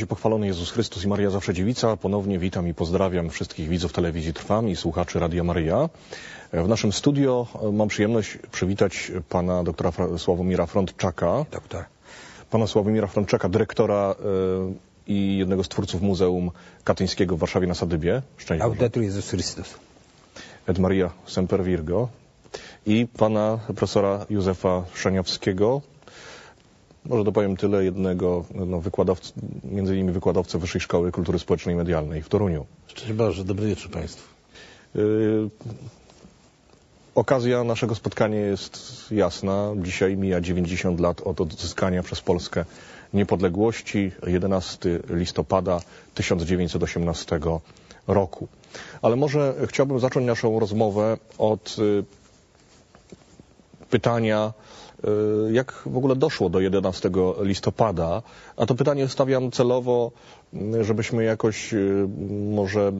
będzie pochwalony Jezus Chrystus i Maria Zawsze Dziewica. Ponownie witam i pozdrawiam wszystkich widzów telewizji Trwam i słuchaczy Radia Maryja. W naszym studio mam przyjemność przywitać pana doktora Sławomira Frontczaka. Doktor. Pana Sławomira Frontczaka, dyrektora i jednego z twórców Muzeum Katyńskiego w Warszawie na Sadybie. Szczęść Laudetur Jezus Chrystus. Et Maria Semper Virgo. I pana profesora Józefa Szaniawskiego, może dopowiem tyle jednego no, wykładowcy, między innymi wykładowcę Wyższej Szkoły Kultury Społecznej i Medialnej w Toruniu. Szczęść Boże, dobry wieczór Państwu. Yy, okazja naszego spotkania jest jasna. Dzisiaj mija 90 lat od odzyskania przez Polskę niepodległości, 11 listopada 1918 roku. Ale może chciałbym zacząć naszą rozmowę od yy, pytania, jak w ogóle doszło do 11 listopada, a to pytanie stawiam celowo, żebyśmy jakoś może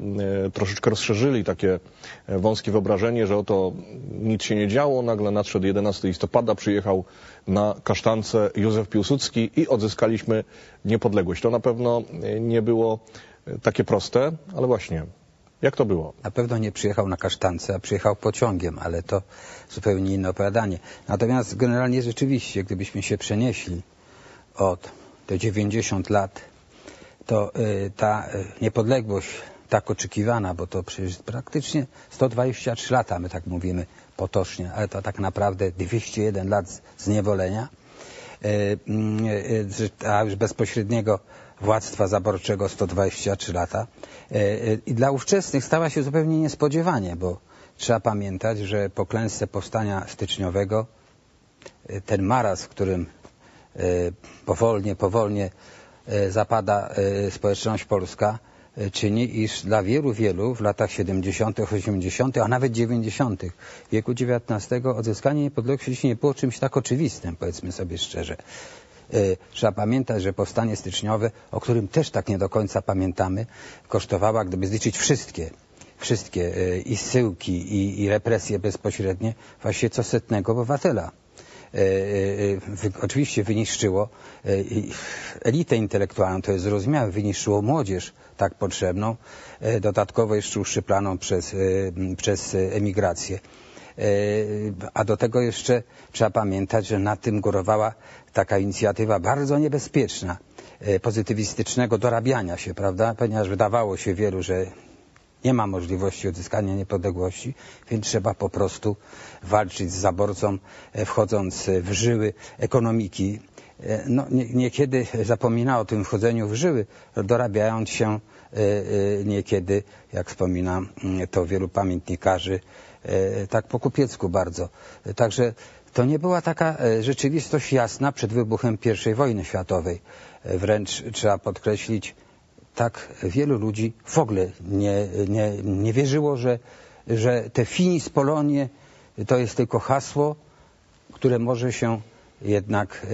troszeczkę rozszerzyli takie wąskie wyobrażenie, że oto nic się nie działo, nagle nadszedł 11 listopada, przyjechał na kasztance Józef Piłsudski i odzyskaliśmy niepodległość. To na pewno nie było takie proste, ale właśnie jak to było? Na pewno nie przyjechał na kasztance, a przyjechał pociągiem, ale to zupełnie inne opowiadanie. Natomiast generalnie rzeczywiście, gdybyśmy się przenieśli od te 90 lat, to y, ta y, niepodległość tak oczekiwana, bo to przecież praktycznie 123 lata, my tak mówimy potocznie, ale to tak naprawdę 201 lat zniewolenia, y, a już bezpośredniego władztwa zaborczego 123 lata. I dla ówczesnych stała się zupełnie niespodziewanie, bo trzeba pamiętać, że po klęsce powstania styczniowego ten maraz, w którym powolnie, powolnie zapada społeczność polska, czyni, iż dla wielu, wielu w latach 70., 80., a nawet 90. wieku XIX odzyskanie niepodległości nie było czymś tak oczywistym, powiedzmy sobie szczerze. Trzeba pamiętać, że powstanie styczniowe, o którym też tak nie do końca pamiętamy, kosztowała, gdyby zliczyć wszystkie, wszystkie i zsyłki, i, i represje bezpośrednie, właściwie co setnego obywatela. Oczywiście wyniszczyło elitę intelektualną, to jest zrozumiałe, wyniszczyło młodzież tak potrzebną, dodatkowo jeszcze uszczyplaną przez, przez emigrację. A do tego jeszcze trzeba pamiętać, że na tym górowała taka inicjatywa bardzo niebezpieczna, pozytywistycznego dorabiania się, prawda? Ponieważ wydawało się wielu, że nie ma możliwości odzyskania niepodległości, więc trzeba po prostu walczyć z zaborcą, wchodząc w żyły ekonomiki. No, niekiedy zapomina o tym wchodzeniu w żyły, dorabiając się niekiedy, jak wspomina to wielu pamiętnikarzy, tak po kupiecku bardzo. Także to nie była taka rzeczywistość jasna przed wybuchem I wojny światowej. Wręcz trzeba podkreślić, tak wielu ludzi w ogóle nie, nie, nie wierzyło, że, że te finis Polonie to jest tylko hasło, które może się jednak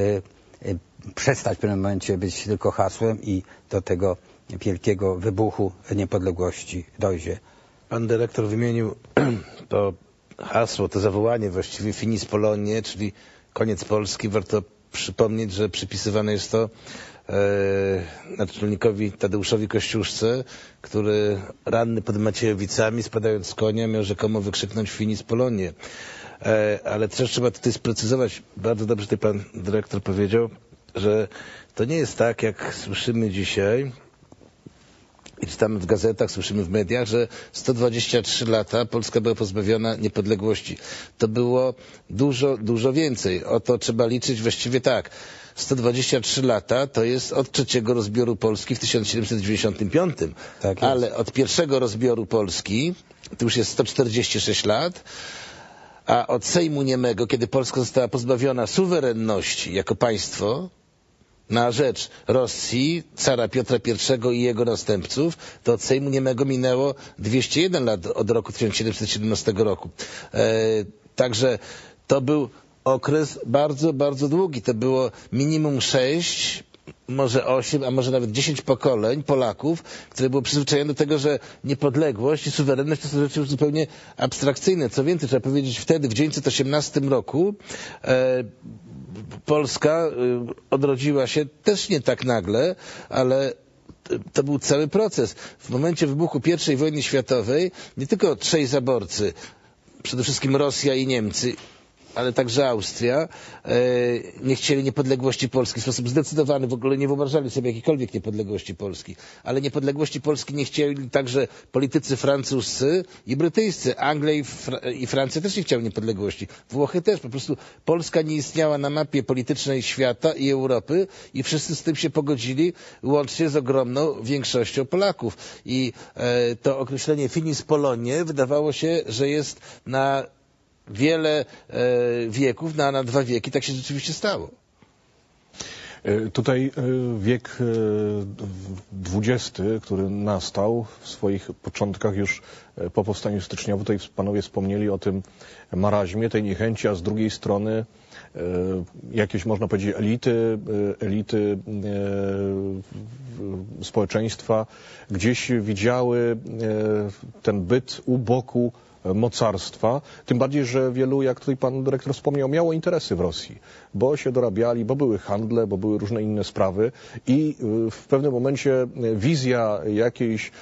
przestać w pewnym momencie być tylko hasłem i do tego wielkiego wybuchu niepodległości dojdzie. Pan dyrektor wymienił to hasło, to zawołanie właściwie finis Polonie, czyli koniec Polski. Warto przypomnieć, że przypisywane jest to e, naczelnikowi Tadeuszowi Kościuszce, który ranny pod Maciejowicami, spadając z konia, miał rzekomo wykrzyknąć finis Polonie. E, ale też trzeba tutaj sprecyzować, bardzo dobrze tutaj pan dyrektor powiedział, że to nie jest tak, jak słyszymy dzisiaj, i czytamy w gazetach, słyszymy w mediach, że 123 lata Polska była pozbawiona niepodległości. To było dużo, dużo więcej. Oto trzeba liczyć właściwie tak. 123 lata to jest od trzeciego rozbioru Polski w 1795, tak ale od pierwszego rozbioru Polski to już jest 146 lat, a od Sejmu Niemego, kiedy Polska została pozbawiona suwerenności jako państwo, na rzecz Rosji, cara Piotra I i jego następców, to od Sejmu Niemego minęło 201 lat od roku 1717 roku. E, także to był okres bardzo, bardzo długi. To było minimum sześć, może osiem, a może nawet dziesięć pokoleń Polaków, które było przyzwyczajone do tego, że niepodległość i suwerenność to są rzeczy już zupełnie abstrakcyjne. Co więcej, trzeba powiedzieć, wtedy w 1918 roku e, Polska e, odrodziła się też nie tak nagle, ale to był cały proces. W momencie wybuchu I wojny światowej nie tylko trzej zaborcy, przede wszystkim Rosja i Niemcy, ale także Austria, e, nie chcieli niepodległości Polski w sposób zdecydowany, w ogóle nie wyobrażali sobie jakiejkolwiek niepodległości Polski. Ale niepodległości Polski nie chcieli także politycy francuscy i brytyjscy. Anglia i, i Francja też nie chciały niepodległości. Włochy też. Po prostu Polska nie istniała na mapie politycznej świata i Europy i wszyscy z tym się pogodzili, łącznie z ogromną większością Polaków. I e, to określenie finis Polonie wydawało się, że jest na wiele e, wieków, na, na dwa wieki tak się rzeczywiście stało. E, tutaj e, wiek XX, który nastał w swoich początkach już po powstaniu styczniowym, tutaj panowie wspomnieli o tym maraźmie, tej niechęci, a z drugiej strony jakieś, można powiedzieć, elity, elity społeczeństwa gdzieś widziały ten byt u boku mocarstwa. Tym bardziej, że wielu, jak tutaj pan dyrektor wspomniał, miało interesy w Rosji, bo się dorabiali, bo były handle, bo były różne inne sprawy i y, w pewnym momencie wizja jakiejś,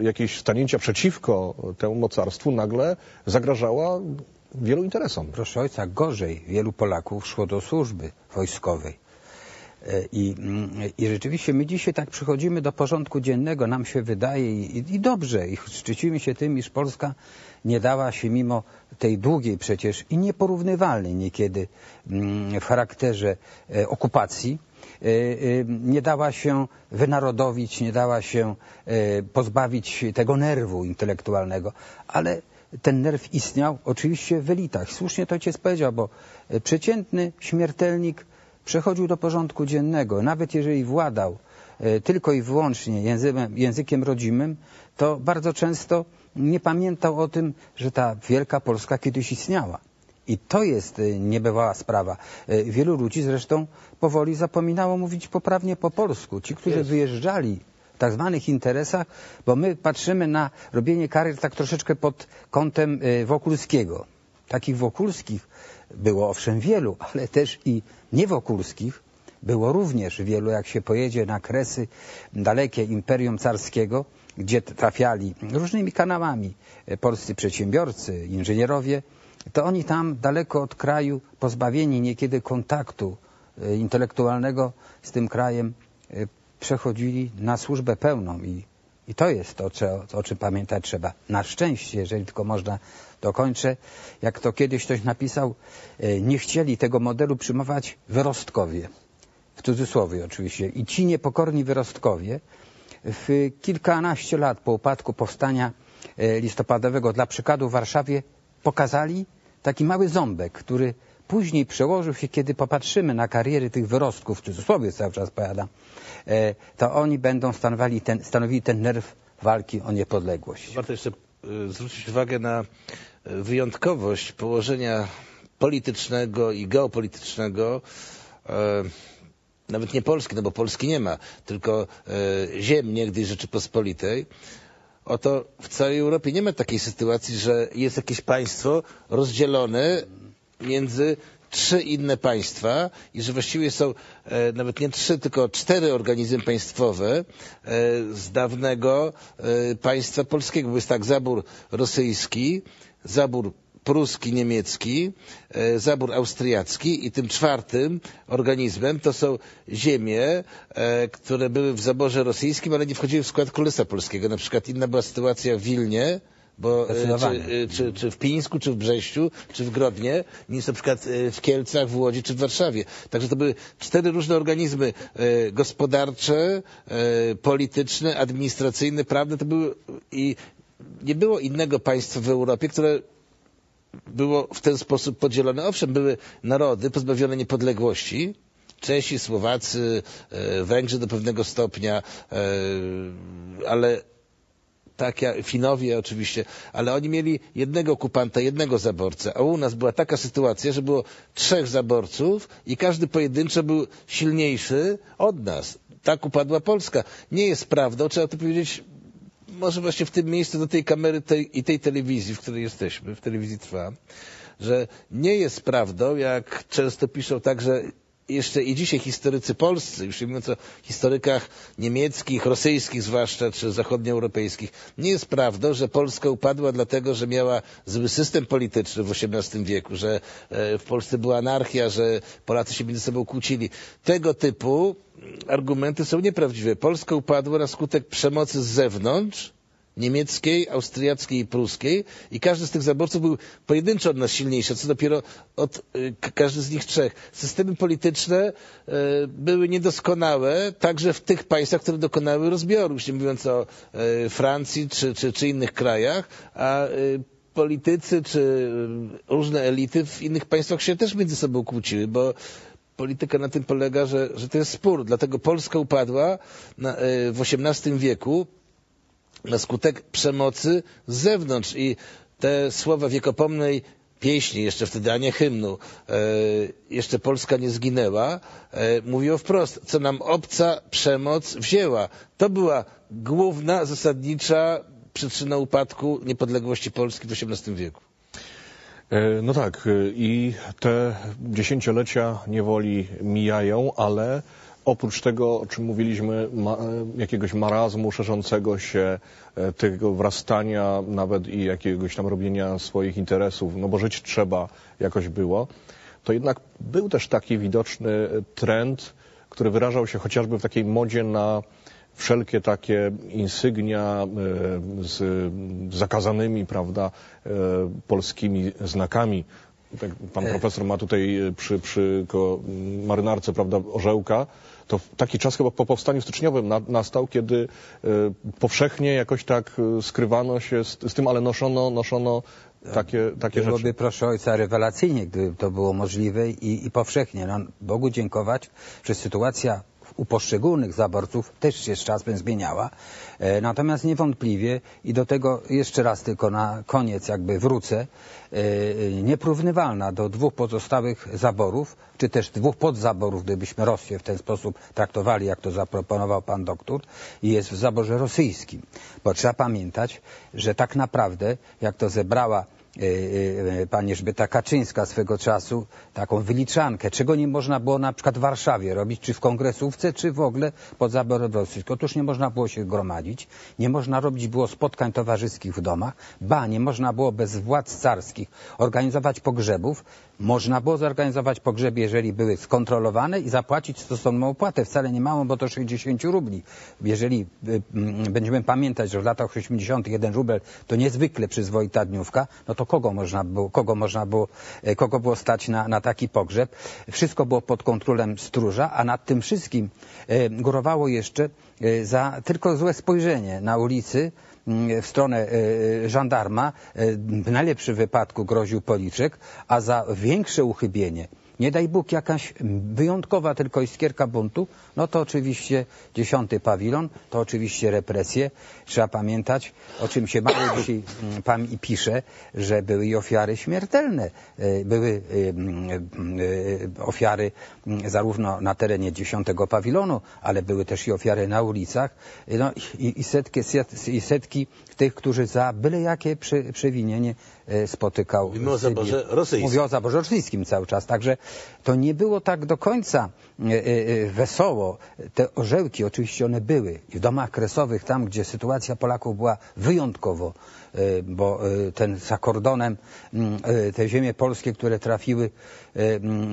y, jakiejś stanięcia przeciwko temu mocarstwu nagle zagrażała wielu interesom. Proszę ojca, gorzej wielu Polaków szło do służby wojskowej. E, I, I rzeczywiście my dzisiaj tak przychodzimy do porządku dziennego, nam się wydaje i, i dobrze, i szczycimy się tym, iż Polska nie dała się mimo tej długiej przecież i nieporównywalnej niekiedy mm, w charakterze e, okupacji, e, nie dała się wynarodowić, nie dała się pozbawić tego nerwu intelektualnego, ale ten nerw istniał oczywiście w elitach. Słusznie to ojciec powiedział, bo przeciętny śmiertelnik przechodził do porządku dziennego. Nawet jeżeli władał e, tylko i wyłącznie językiem, językiem rodzimym, to bardzo często nie pamiętał o tym, że ta wielka Polska kiedyś istniała. I to jest e, niebywała sprawa. E, wielu ludzi zresztą powoli zapominało mówić poprawnie po polsku. Ci, którzy jest. wyjeżdżali w tak zwanych interesach, bo my patrzymy na robienie karier tak troszeczkę pod kątem Wokulskiego. Takich Wokulskich było owszem wielu, ale też i niewokulskich było również wielu, jak się pojedzie na kresy dalekie Imperium Carskiego, gdzie trafiali różnymi kanałami polscy przedsiębiorcy, inżynierowie, to oni tam daleko od kraju, pozbawieni niekiedy kontaktu e, intelektualnego z tym krajem, e, przechodzili na służbę pełną i, i to jest to, o czym pamiętać trzeba. Na szczęście, jeżeli tylko można dokończę, jak to kiedyś ktoś napisał, e, nie chcieli tego modelu przyjmować wyrostkowie. W cudzysłowie oczywiście. I ci niepokorni wyrostkowie w kilkanaście lat po upadku powstania e, listopadowego dla przykładu w Warszawie pokazali taki mały ząbek, który później przełożył się, kiedy popatrzymy na kariery tych wyrostków, w cudzysłowie cały czas powiadam, e, to oni będą stanowili ten, stanowili ten nerw walki o niepodległość. Warto jeszcze zwrócić uwagę na wyjątkowość położenia politycznego i geopolitycznego e, nawet nie Polski, no bo Polski nie ma, tylko ziem niegdyś Rzeczypospolitej, oto w całej Europie nie ma takiej sytuacji, że jest jakieś państwo rozdzielone między trzy inne państwa i że właściwie są e, nawet nie trzy, tylko cztery organizmy państwowe e, z dawnego e, państwa polskiego. Bo jest tak zabór rosyjski, zabór pruski, niemiecki, zabór austriacki i tym czwartym organizmem to są ziemie, które były w zaborze rosyjskim, ale nie wchodziły w skład Królestwa Polskiego. Na przykład inna była sytuacja w Wilnie, bo e, czy, czy, czy, w Pińsku, czy w Brześciu, czy w Grodnie, niż na przykład w Kielcach, w Łodzi, czy w Warszawie. Także to były cztery różne organizmy gospodarcze, polityczne, administracyjne, prawne. To były i nie było innego państwa w Europie, które było w ten sposób podzielone. Owszem, były narody pozbawione niepodległości, Czesi, Słowacy, e, Węgrzy do pewnego stopnia, e, ale tak jak Finowie oczywiście, ale oni mieli jednego okupanta, jednego zaborcę, a u nas była taka sytuacja, że było trzech zaborców i każdy pojedynczo był silniejszy od nas. Tak upadła Polska. Nie jest prawdą, trzeba to powiedzieć może właśnie w tym miejscu do tej kamery tej, i tej telewizji, w której jesteśmy, w telewizji trwa, że nie jest prawdą, jak często piszą tak, że jeszcze i dzisiaj historycy polscy, już nie mówiąc o historykach niemieckich, rosyjskich zwłaszcza, czy zachodnioeuropejskich, nie jest prawdą, że Polska upadła dlatego, że miała zły system polityczny w XVIII wieku, że e, w Polsce była anarchia, że Polacy się między sobą kłócili. Tego typu argumenty są nieprawdziwe. Polska upadła na skutek przemocy z zewnątrz, niemieckiej, austriackiej i pruskiej i każdy z tych zaborców był pojedynczo od nas silniejszy, co dopiero od y, każdy z nich trzech. Systemy polityczne y, były niedoskonałe także w tych państwach, które dokonały rozbioru, już nie mówiąc o y, Francji czy, czy, czy innych krajach, a politycy czy różne elity w innych państwach się też między sobą kłóciły, bo polityka na tym polega, że, że to jest spór. Dlatego Polska upadła na, w XVIII wieku na skutek przemocy z zewnątrz i te słowa wiekopomnej pieśni, jeszcze wtedy, a nie hymnu, e, jeszcze Polska nie zginęła, e, mówiło wprost, co nam obca przemoc wzięła. To była główna, zasadnicza przyczyna upadku niepodległości Polski w XVIII wieku. E, no tak, i te dziesięciolecia niewoli mijają, ale oprócz tego, o czym mówiliśmy, ma, jakiegoś marazmu szerzącego się, e, tego wrastania nawet i jakiegoś tam robienia swoich interesów, no bo żyć trzeba jakoś było, to jednak był też taki widoczny trend, który wyrażał się chociażby w takiej modzie na wszelkie takie insygnia e, z zakazanymi, prawda, e, polskimi znakami. Tak pan profesor ma tutaj przy, przy marynarce, prawda, orzełka to taki czas chyba po powstaniu styczniowym na, nastał, kiedy y, powszechnie jakoś tak y, skrywano się z, z, tym, ale noszono, noszono takie, takie Byłoby, rzeczy. proszę ojca, rewelacyjnie, gdyby to było możliwe i, i powszechnie. No, Bogu dziękować, że sytuacja u poszczególnych zaborców też się z czasem zmieniała. E, natomiast niewątpliwie i do tego jeszcze raz tylko na koniec jakby wrócę, e, nieporównywalna do dwóch pozostałych zaborów, czy też dwóch podzaborów, gdybyśmy Rosję w ten sposób traktowali, jak to zaproponował pan doktor, jest w zaborze rosyjskim. Bo trzeba pamiętać, że tak naprawdę, jak to zebrała E, e, pani Elżbieta Kaczyńska swego czasu taką wyliczankę, czego nie można było na przykład w Warszawie robić, czy w kongresówce, czy w ogóle pod zaborem rosyjskim. Otóż nie można było się gromadzić, nie można robić było spotkań towarzyskich w domach, ba, nie można było bez władz carskich organizować pogrzebów, można było zorganizować pogrzeby, jeżeli były skontrolowane i zapłacić stosowną opłatę, wcale nie małą, bo to 60 rubli. Jeżeli y, y, będziemy pamiętać, że w latach 80. jeden rubel to niezwykle przyzwoita dniówka, no to kogo można było, kogo można było, y, kogo było stać na, na taki pogrzeb? Wszystko było pod kontrolą stróża, a nad tym wszystkim y, górowało jeszcze za tylko złe spojrzenie na ulicy w stronę e, żandarma, e, w najlepszym wypadku groził policzek, a za większe uchybienie nie daj Bóg jakaś wyjątkowa tylko iskierka buntu, no to oczywiście dziesiąty pawilon, to oczywiście represje. Trzeba pamiętać, o czym się mało dzisiaj mm, pan i pisze, że były i ofiary śmiertelne. E, były y, y, ofiary mm, zarówno na terenie dziesiątego pawilonu, ale były też i ofiary na ulicach. No i, setki, i setki tych, którzy za byle jakie przewinienie E, spotykał. Mówimy o zaborze rosyjskim. Mówię o zaborze rosyjskim cały czas. Także to nie było tak do końca e, e, wesoło. Te orzełki oczywiście one były. I w domach kresowych, tam gdzie sytuacja Polaków była wyjątkowo, bo ten za kordonem, te ziemie polskie, które trafiły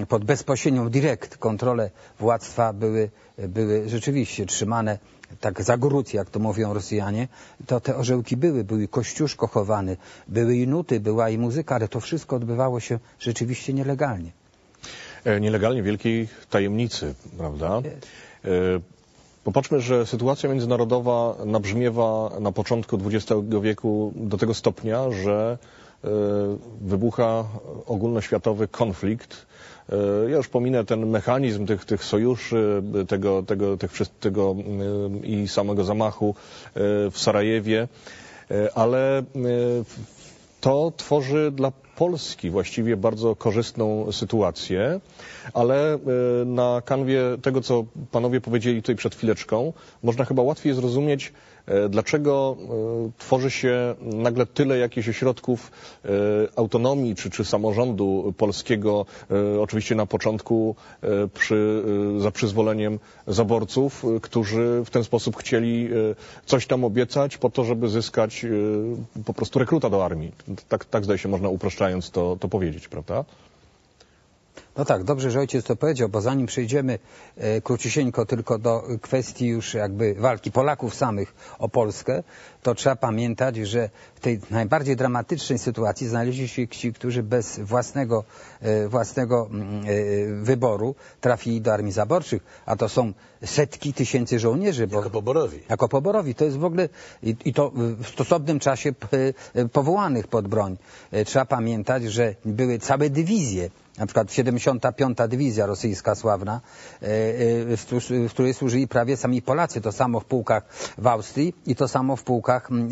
pod bezpośrednią direkt kontrolę władztwa były, były rzeczywiście trzymane tak za grud, jak to mówią Rosjanie, to te orzełki były, były kościuszko chowany, były i nuty, była i muzyka, ale to wszystko odbywało się rzeczywiście nielegalnie. E, nielegalnie wielkiej tajemnicy, prawda? E, popatrzmy, że sytuacja międzynarodowa nabrzmiewa na początku XX wieku do tego stopnia, że e, wybucha ogólnoświatowy konflikt E, ja już pominę ten mechanizm tych, tych sojuszy, tego, tego, tych, tego i samego zamachu e, w Sarajewie. ale to tworzy dla Polski właściwie bardzo korzystną sytuację, ale na kanwie tego, co panowie powiedzieli tutaj przed chwileczką, można chyba łatwiej zrozumieć, E, dlaczego e, tworzy się nagle tyle jakichś ośrodków e, autonomii czy, czy samorządu polskiego, oczywiście na początku przy, za przyzwoleniem zaborców, którzy w ten sposób chcieli coś tam obiecać po to, żeby zyskać po prostu rekruta do armii. Tak, tak zdaje się można upraszczając to, to powiedzieć, prawda? No tak, dobrze, że ojciec to powiedział, bo zanim przejdziemy e, króciusieńko tylko do kwestii już jakby walki Polaków samych o Polskę, to trzeba pamiętać, że w tej najbardziej dramatycznej sytuacji znaleźli się ci, którzy bez własnego, e, własnego mm, e, wyboru trafili do armii zaborczych, a to są setki tysięcy żołnierzy. Bo, jako poborowi. Jako poborowi. To jest w ogóle, i, i to w stosownym czasie e, powołanych pod broń. E, trzeba pamiętać, że były całe dywizje na przykład 75. Dywizja rosyjska sławna, e, e, w której służyli prawie sami Polacy. To samo w pułkach w Austrii i to samo w pułkach mm, e,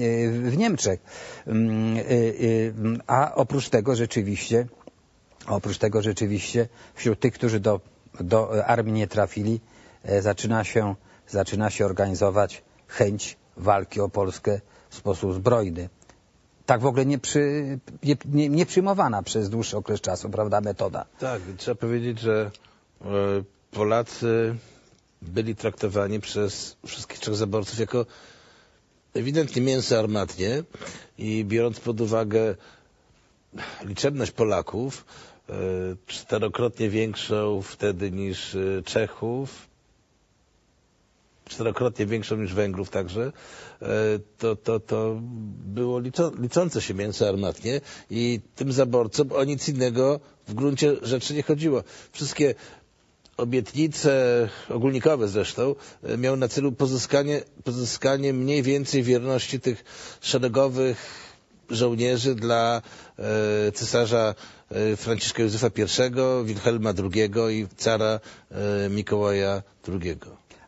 w Niemczech. Mm, a oprócz tego rzeczywiście, oprócz tego rzeczywiście wśród tych, którzy do, do armii nie trafili, zaczyna się, zaczyna się organizować chęć walki o Polskę w sposób zbrojny tak w ogóle nie, przy, nie, nie, przyjmowana przez dłuższy okres czasu, prawda, metoda. Tak, trzeba powiedzieć, że e, Polacy byli traktowani przez wszystkich trzech zaborców jako ewidentnie mięso armatnie i biorąc pod uwagę liczebność Polaków, e, czterokrotnie większą wtedy niż e, Czechów, czterokrotnie większą niż Węgrów także, e, to, to, to było liczą, liczące się mięso armatnie i tym zaborcom o nic innego w gruncie rzeczy nie chodziło. Wszystkie obietnice, ogólnikowe zresztą, e, miały na celu pozyskanie, pozyskanie mniej więcej wierności tych szeregowych żołnierzy dla e, cesarza e, Franciszka Józefa I, Wilhelma II i cara e, Mikołaja II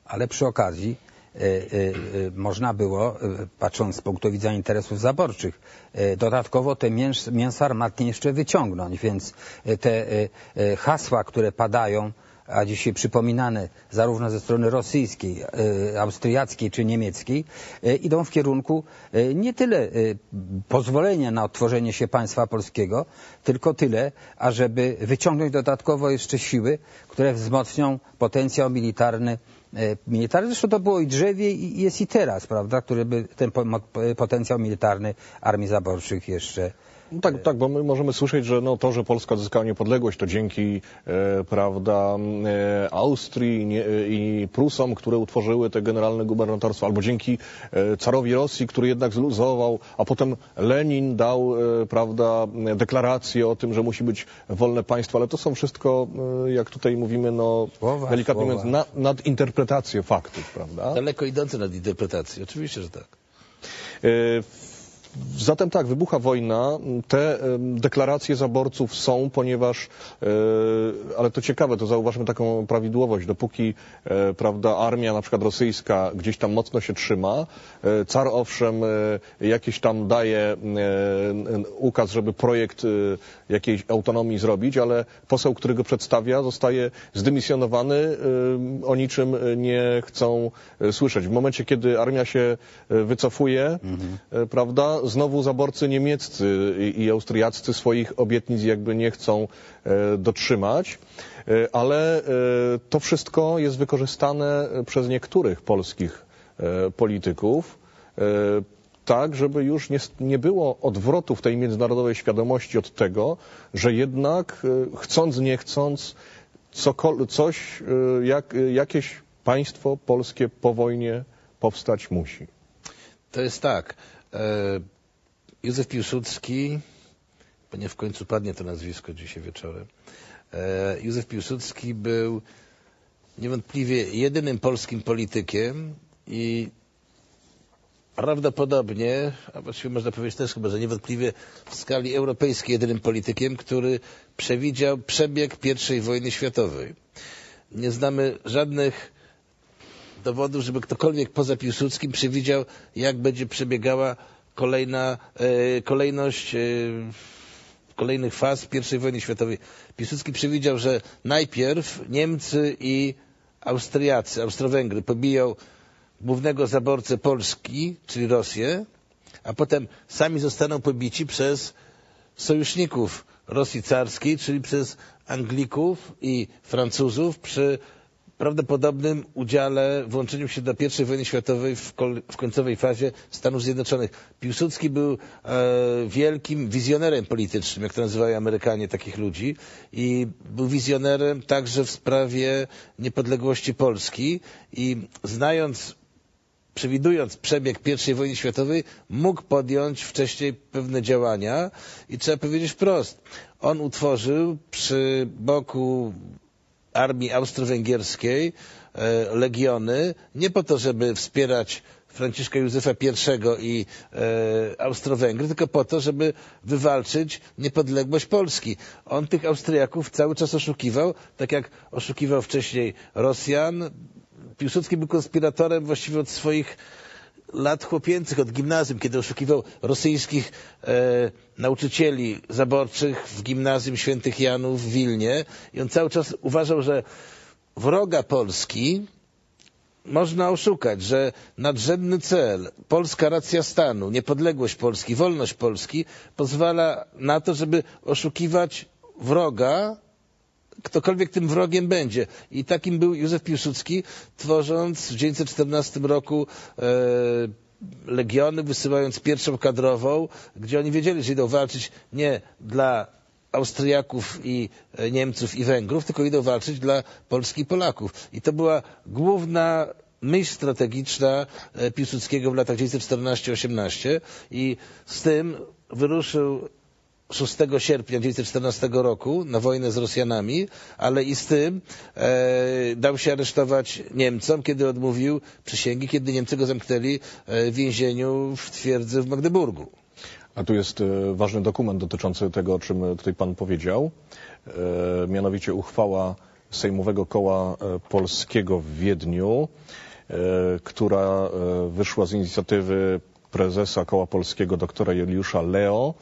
ale przy okazji e, e, e, można było, patrząc z punktu widzenia interesów zaborczych, dodatkowo te mięsa armatnie jeszcze wyciągnąć, więc te hasła, które padają, a dzisiaj przypominane zarówno ze strony rosyjskiej, austriackiej czy niemieckiej, idą w kierunku nie tyle pozwolenia na odtworzenie się państwa polskiego, tylko tyle, ażeby wyciągnąć dodatkowo jeszcze siły, które wzmocnią potencjał militarny militarny. Zresztą to było i drzewie i jest i teraz, prawda, który by ten potencjał militarny armii zaborczych jeszcze no tak, tak, bo my możemy słyszeć, że no to, że Polska odzyskała niepodległość, to dzięki e, prawda, e, Austrii nie, e, i Prusom, które utworzyły te generalne gubernatorstwa, albo dzięki e, carowi Rosji, który jednak zluzował, a potem Lenin dał e, prawda, deklarację o tym, że musi być wolne państwo, ale to są wszystko, e, jak tutaj mówimy, no, słowa, delikatnie słowa. mówiąc, na, nadinterpretacje faktów, prawda? Daleko idące nadinterpretacje, oczywiście, że tak. Zatem tak, wybucha wojna. Te deklaracje zaborców są, ponieważ, e, ale to ciekawe, to zauważmy taką prawidłowość, dopóki e, prawda, armia na przykład rosyjska gdzieś tam mocno się trzyma, e, car owszem jakiś tam daje ukaz, żeby projekt jakiejś autonomii zrobić, ale poseł, który go przedstawia, zostaje zdymisjonowany, o niczym nie chcą słyszeć. W momencie, kiedy armia się wycofuje, mhm. prawda, znowu zaborcy niemieccy i austriaccy swoich obietnic jakby nie chcą e, dotrzymać, e, ale e, to wszystko jest wykorzystane przez niektórych polskich polityków tak, żeby już nie, było odwrotu w tej międzynarodowej świadomości od tego, że jednak chcąc, nie chcąc, coś, jak, jakieś państwo polskie po wojnie powstać musi. To jest tak. Józef Piłsudski, bo nie w końcu padnie to nazwisko dzisiaj wieczorem, e, Józef Piłsudski był niewątpliwie jedynym polskim politykiem i prawdopodobnie, a właściwie można powiedzieć też chyba, że niewątpliwie w skali europejskiej jedynym politykiem, który przewidział przebieg I wojny światowej. Nie znamy żadnych dowodów, żeby ktokolwiek poza Piłsudskim przewidział, jak będzie przebiegała kolejna e, kolejność e, kolejnych faz I wojny światowej. Piłsudski przewidział, że najpierw Niemcy i Austriacy, Austro-Węgry pobiją głównego zaborcę Polski, czyli Rosję, a potem sami zostaną pobici przez sojuszników Rosji carskiej, czyli przez Anglików i Francuzów przy prawdopodobnym udziale, włączeniu się do I wojny światowej w, w końcowej fazie Stanów Zjednoczonych. Piłsudski był e, wielkim wizjonerem politycznym, jak to nazywają Amerykanie takich ludzi i był wizjonerem także w sprawie niepodległości Polski i znając przewidując przebieg I wojny światowej, mógł podjąć wcześniej pewne działania i trzeba powiedzieć wprost. On utworzył przy boku armii austro-węgierskiej e, legiony nie po to, żeby wspierać Franciszka Józefa I i e, Austro-Węgry, tylko po to, żeby wywalczyć niepodległość Polski. On tych Austriaków cały czas oszukiwał, tak jak oszukiwał wcześniej Rosjan. Piłsudski był konspiratorem właściwie od swoich lat chłopięcych, od gimnazjum, kiedy oszukiwał rosyjskich e, nauczycieli zaborczych w gimnazjum świętych Janów w Wilnie. I on cały czas uważał, że wroga Polski można oszukać, że nadrzędny cel, polska racja stanu, niepodległość Polski, wolność Polski pozwala na to, żeby oszukiwać wroga, ktokolwiek tym wrogiem będzie. I takim był Józef Piłsudski, tworząc w 1914 roku e, legiony, wysyłając pierwszą kadrową, gdzie oni wiedzieli, że idą walczyć nie dla Austriaków i e, Niemców i Węgrów, tylko idą walczyć dla Polski i Polaków. I to była główna myśl strategiczna e, Piłsudskiego w latach 1914-18 i z tym wyruszył 6 sierpnia 1914 roku na wojnę z Rosjanami, ale i z tym e, dał się aresztować Niemcom, kiedy odmówił przysięgi, kiedy Niemcy go zamknęli e, w więzieniu w twierdzy w Magdeburgu. A tu jest e, ważny dokument dotyczący tego, o czym tutaj Pan powiedział, e, mianowicie uchwała Sejmowego Koła e, Polskiego w Wiedniu, która wyszła z inicjatywy prezesa Koła Polskiego doktora Juliusza Leo,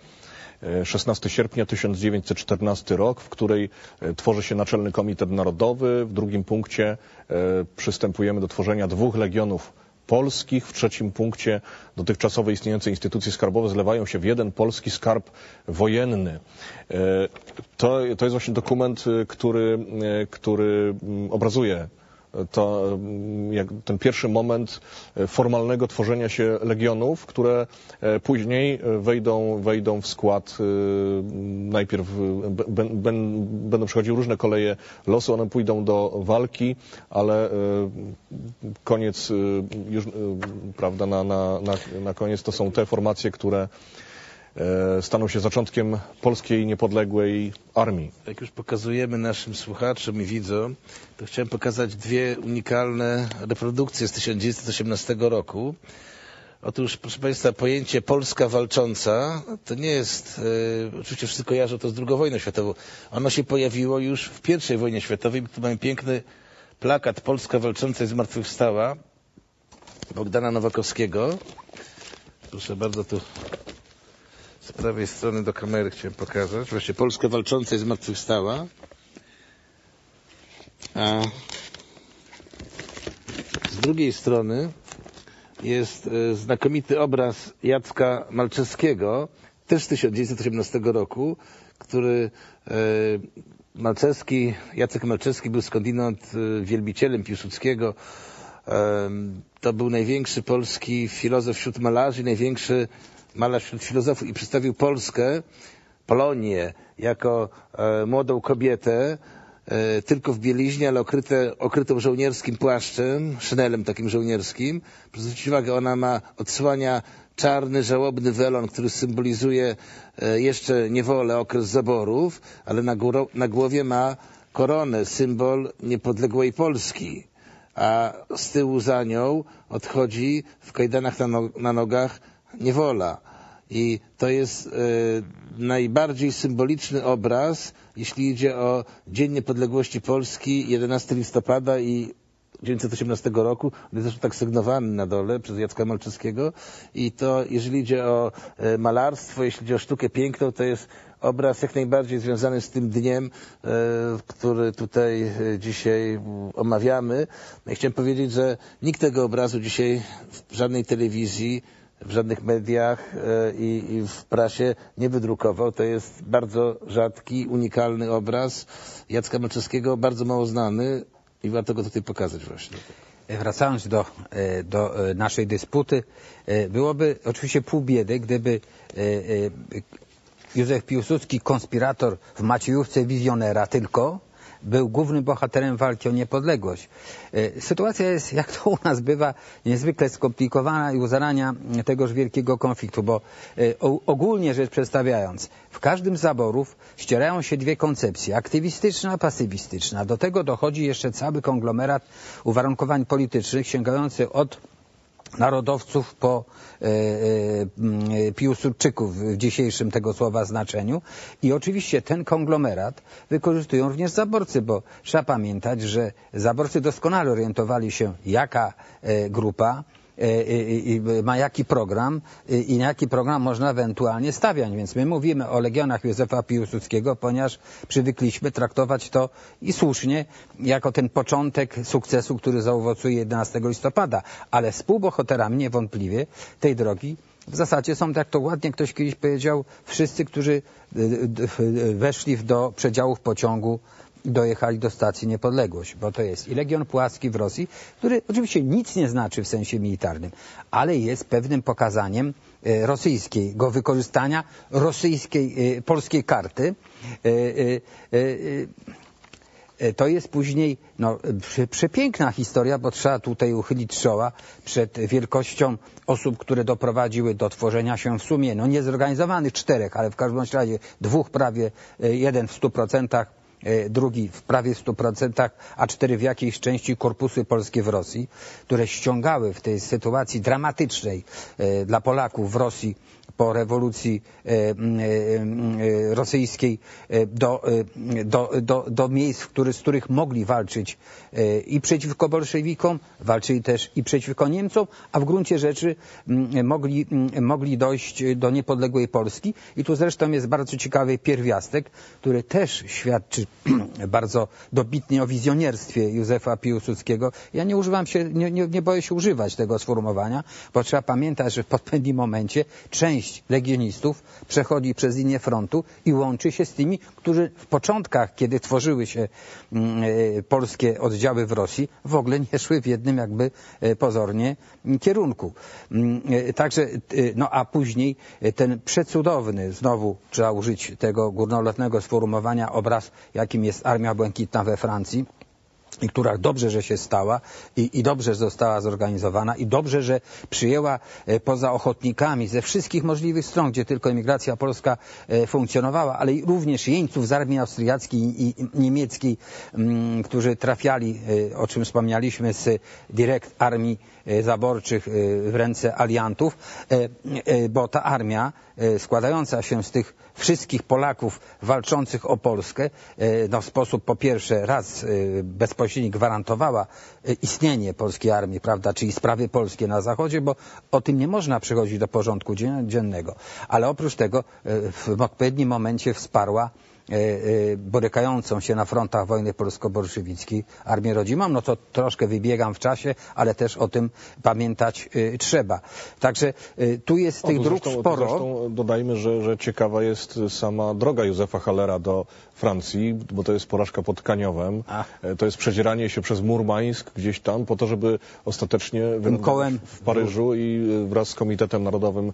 16 sierpnia 1914 rok, w której e, tworzy się Naczelny Komitet Narodowy. W drugim punkcie e, przystępujemy do tworzenia dwóch legionów polskich. W trzecim punkcie dotychczasowe istniejące instytucje skarbowe zlewają się w jeden polski skarb wojenny. E, to, to jest właśnie dokument, który, który mm, obrazuje to mm, ten pierwszy moment e, formalnego tworzenia się legionów, które e, później e, wejdą, wejdą w skład, najpierw będą przechodziły różne koleje losu, one pójdą do walki, ale koniec już, prawda, na, na, na, na koniec to są te formacje, które E, staną się zaczątkiem polskiej niepodległej armii. Jak już pokazujemy naszym słuchaczom i widzom, to chciałem pokazać dwie unikalne reprodukcje z 1918 roku. Otóż, proszę Państwa, pojęcie Polska walcząca to nie jest, e, oczywiście wszyscy kojarzą to z II wojną światową. Ono się pojawiło już w I wojnie światowej. Tu mamy piękny plakat Polska walcząca i zmartwychwstała Bogdana Nowakowskiego. Proszę bardzo, tu z prawej strony do kamery chciałem pokazać. Właśnie Polska walcząca i zmartwychwstała. A z drugiej strony jest e, znakomity obraz Jacka Malczewskiego, też z 1918 roku, który e, Malczewski, Jacek Malczewski był skądinąd e, wielbicielem Piłsudskiego. To był największy polski filozof wśród malarzy, największy malarz wśród filozofów i przedstawił Polskę, Polonię, jako e, młodą kobietę, e, tylko w bieliźnie, ale okryte, okrytą żołnierskim płaszczem, szynelem takim żołnierskim. Proszę zwrócić uwagę, ona ma, odsłania czarny, żałobny welon, który symbolizuje e, jeszcze niewolę, okres zaborów, ale na, góro, na głowie ma koronę, symbol niepodległej Polski. A z tyłu za nią odchodzi w kajdanach na, no, na nogach niewola. I to jest e, najbardziej symboliczny obraz, jeśli idzie o Dzień Niepodległości Polski, 11 listopada i 1918 roku, on jest zresztą tak sygnowany na dole przez Jacka Malczyckiego i to jeżeli idzie o e, malarstwo, jeśli idzie o sztukę piękną, to jest obraz jak najbardziej związany z tym dniem, e, który tutaj dzisiaj omawiamy. I chciałem powiedzieć, że nikt tego obrazu dzisiaj w żadnej telewizji, w żadnych mediach i, i, w prasie nie wydrukował. To jest bardzo rzadki, unikalny obraz Jacka Malczewskiego, bardzo mało znany i warto go tutaj pokazać właśnie. Wracając do, e, do e, naszej dysputy, e, byłoby oczywiście pół biedy, gdyby Józef Piłsudski, konspirator w Maciejówce wizjonera tylko, był głównym bohaterem walki o niepodległość. E, sytuacja jest, jak to u nas bywa, niezwykle skomplikowana i u zarania tegoż wielkiego konfliktu, bo e, ogólnie rzecz przedstawiając, w każdym z zaborów ścierają się dwie koncepcje, aktywistyczna, pasywistyczna. Do tego dochodzi jeszcze cały konglomerat uwarunkowań politycznych sięgający od narodowców po e, e, Piłsudczyków w dzisiejszym tego słowa znaczeniu. I oczywiście ten konglomerat wykorzystują również zaborcy, bo trzeba pamiętać, że zaborcy doskonale orientowali się jaka e, grupa E, ma jaki program i na jaki program można ewentualnie stawiać. Więc my mówimy o Legionach Józefa Piłsudskiego, ponieważ przywykliśmy traktować to i słusznie jako ten początek sukcesu, który zaowocuje 11 listopada. Ale współbohaterami niewątpliwie tej drogi w zasadzie są, jak to ładnie ktoś kiedyś powiedział, wszyscy, którzy weszli do przedziałów pociągu dojechali do stacji Niepodległość, bo to jest i Legion Płaski w Rosji, który oczywiście nic nie znaczy w sensie militarnym, ale jest pewnym pokazaniem e, rosyjskiego wykorzystania rosyjskiej, e, polskiej karty. E, to jest później no, przepiękna historia, bo trzeba tutaj uchylić czoła przed wielkością osób, które doprowadziły do tworzenia się w sumie, no niezorganizowanych czterech, ale w każdym razie dwóch prawie, jeden w stu procentach drugi w prawie 100%, a cztery w jakiejś części korpusy polskie w Rosji, które ściągały w tej sytuacji dramatycznej e, dla Polaków w Rosji po rewolucji e, e, rosyjskiej e, do, do, do, do miejsc, który, z których mogli walczyć i przeciwko bolszewikom, walczyli też i przeciwko Niemcom, a w gruncie rzeczy mogli, mogli dojść do niepodległej Polski. I tu zresztą jest bardzo ciekawy pierwiastek, który też świadczy bardzo dobitnie o wizjonierstwie Józefa Piłsudskiego. Ja nie używam się, nie, nie, nie boję się używać tego sformułowania, bo trzeba pamiętać, że w odpowiednim momencie część część legionistów przechodzi przez linię frontu i łączy się z tymi, którzy w początkach, kiedy tworzyły się mm, e, polskie oddziały w Rosji, w ogóle nie szły w jednym jakby e, pozornie kierunku. Mm, e, także, no a później ten przecudowny, znowu trzeba użyć tego górnolotnego sformułowania, obraz, jakim jest Armia Błękitna we Francji, i która dobrze, że się stała i, i, dobrze, że została zorganizowana i dobrze, że przyjęła e, poza ochotnikami ze wszystkich możliwych stron, gdzie tylko emigracja polska e, funkcjonowała, ale również jeńców z armii austriackiej i niemieckiej, mm, którzy trafiali, e, o czym wspomnialiśmy, z direkt armii zaborczych w ręce aliantów, bo ta armia składająca się z tych wszystkich Polaków walczących o Polskę no, w sposób po pierwsze raz bezpośredni gwarantowała istnienie polskiej armii, prawda, czyli sprawy polskie na Zachodzie, bo o tym nie można przychodzić do porządku dziennego. Ale oprócz tego w odpowiednim momencie wsparła e, borykającą się na frontach wojny polsko-bolszewickiej armię rodzimą, no to troszkę wybiegam w czasie, ale też o tym pamiętać trzeba. Także tu jest tych dróg sporo. Zresztą dodajmy, że, że ciekawa jest sama droga Józefa Hallera do Francji, bo to jest porażka pod Kaniowem. To jest przedzieranie się przez Murmańsk gdzieś tam po to, żeby ostatecznie kołem w Paryżu i wraz z Komitetem Narodowym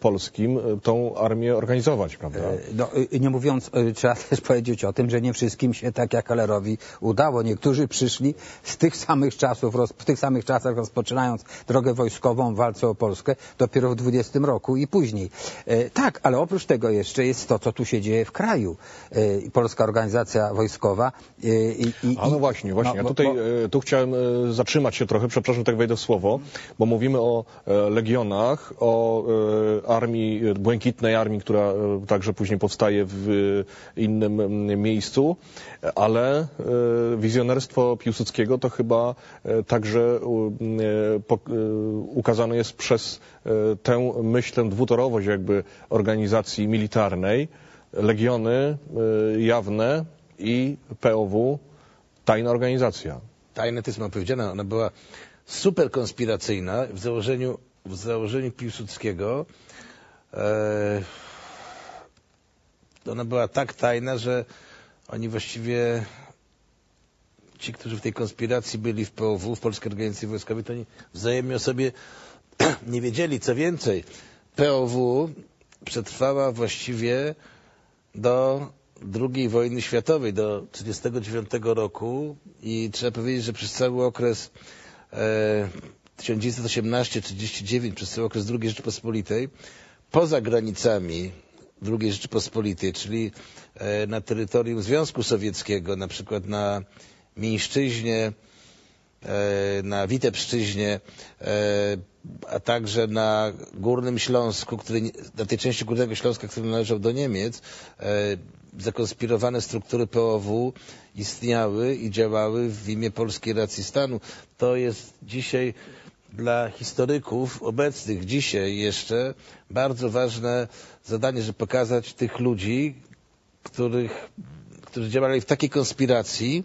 Polskim tą armię organizować, prawda? No, nie mówiąc trzeba też powiedzieć o tym, że nie wszystkim się tak jak Kalerowi udało. Niektórzy przyszli z tych samych czasów, w tych samych czasach rozpoczynając drogę wojskową w walce o Polskę dopiero w 20 roku i później. E, tak, ale oprócz tego jeszcze jest to, co tu się dzieje w kraju. E, Polska Organizacja Wojskowa. E, I, i, A no właśnie, właśnie. No, ja tutaj bo... tu chciałem zatrzymać się trochę, przepraszam, tak wejdę w słowo, bo mówimy o legionach, o armii, błękitnej armii, która także później powstaje w innym miejscu, ale e, wizjonerstwo Piłsudskiego to chyba e, także ukazane jest przez tę myślę dwutorowość jakby organizacji militarnej, legiony jawne i POW, tajna organizacja. Tajne to jest ma powiedziane, ona była super konspiracyjna w założeniu, w założeniu Piłsudskiego. E, ona była tak tajna, że oni właściwie ci, którzy w tej konspiracji byli w POW, w Polskiej Organizacji Wojskowej, to oni wzajemnie o sobie nie wiedzieli. Co więcej, POW przetrwała właściwie do II wojny światowej, do 1939 roku. I trzeba powiedzieć, że przez cały okres 1918-39 przez cały okres II Rzeczypospolitej poza granicami II Rzeczypospolitej, czyli e, na terytorium Związku Sowieckiego, na przykład na Mińszczyźnie, e, na Witebszczyźnie, e, a także na Górnym Śląsku, który, na tej części Górnego Śląska, który należał do Niemiec, zakonspirowane struktury POW istniały i działały w imię polskiej racji stanu. To jest dzisiaj dla historyków obecnych dzisiaj jeszcze bardzo ważne zadanie, żeby pokazać tych ludzi, których, którzy działali w takiej konspiracji,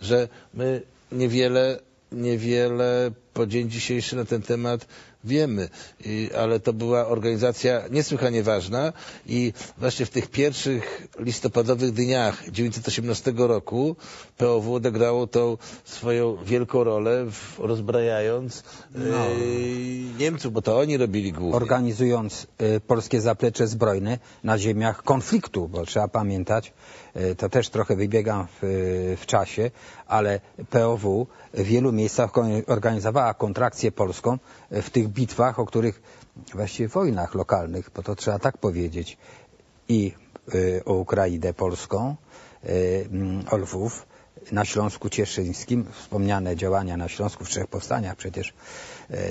że my niewiele, niewiele po dzień dzisiejszy na ten temat wiemy, I, ale to była organizacja niesłychanie ważna i właśnie w tych pierwszych listopadowych dniach 1918 roku POW odegrało tą swoją wielką rolę, w, rozbrajając no. e, Niemców, bo to oni robili głównie. Organizując e, polskie zaplecze zbrojne na ziemiach konfliktu, bo trzeba pamiętać, to też trochę wybiegam w, w czasie, ale POW w wielu miejscach organizowała kontrakcję polską w tych bitwach, o których właściwie wojnach lokalnych, bo to trzeba tak powiedzieć, i y, o Ukrainę polską, mm, o Lwów, na Śląsku Cieszyńskim, wspomniane działania na Śląsku w trzech powstaniach przecież e,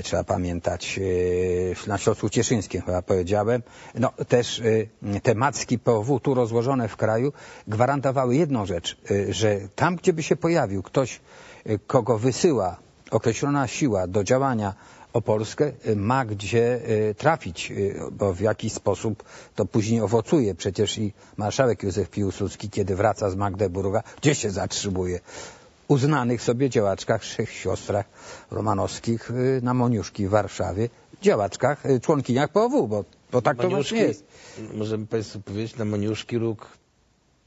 trzeba pamiętać, e, na Śląsku Cieszyńskim chyba powiedziałem, no też e, te macki POW tu rozłożone w kraju gwarantowały jedną rzecz, e, że tam gdzie by się pojawił ktoś, e, kogo wysyła określona siła do działania o Polskę ma gdzie trafić, bo w jakiś sposób to później owocuje. Przecież i marszałek Józef Piłsudski, kiedy wraca z Magdeburga, gdzie się zatrzymuje? Uznanych sobie działaczkach, trzech siostrach romanowskich na Moniuszki w Warszawie, działaczkach, członkiniach POW, bo, bo tak to właśnie jest. Możemy Państwu powiedzieć, na Moniuszki róg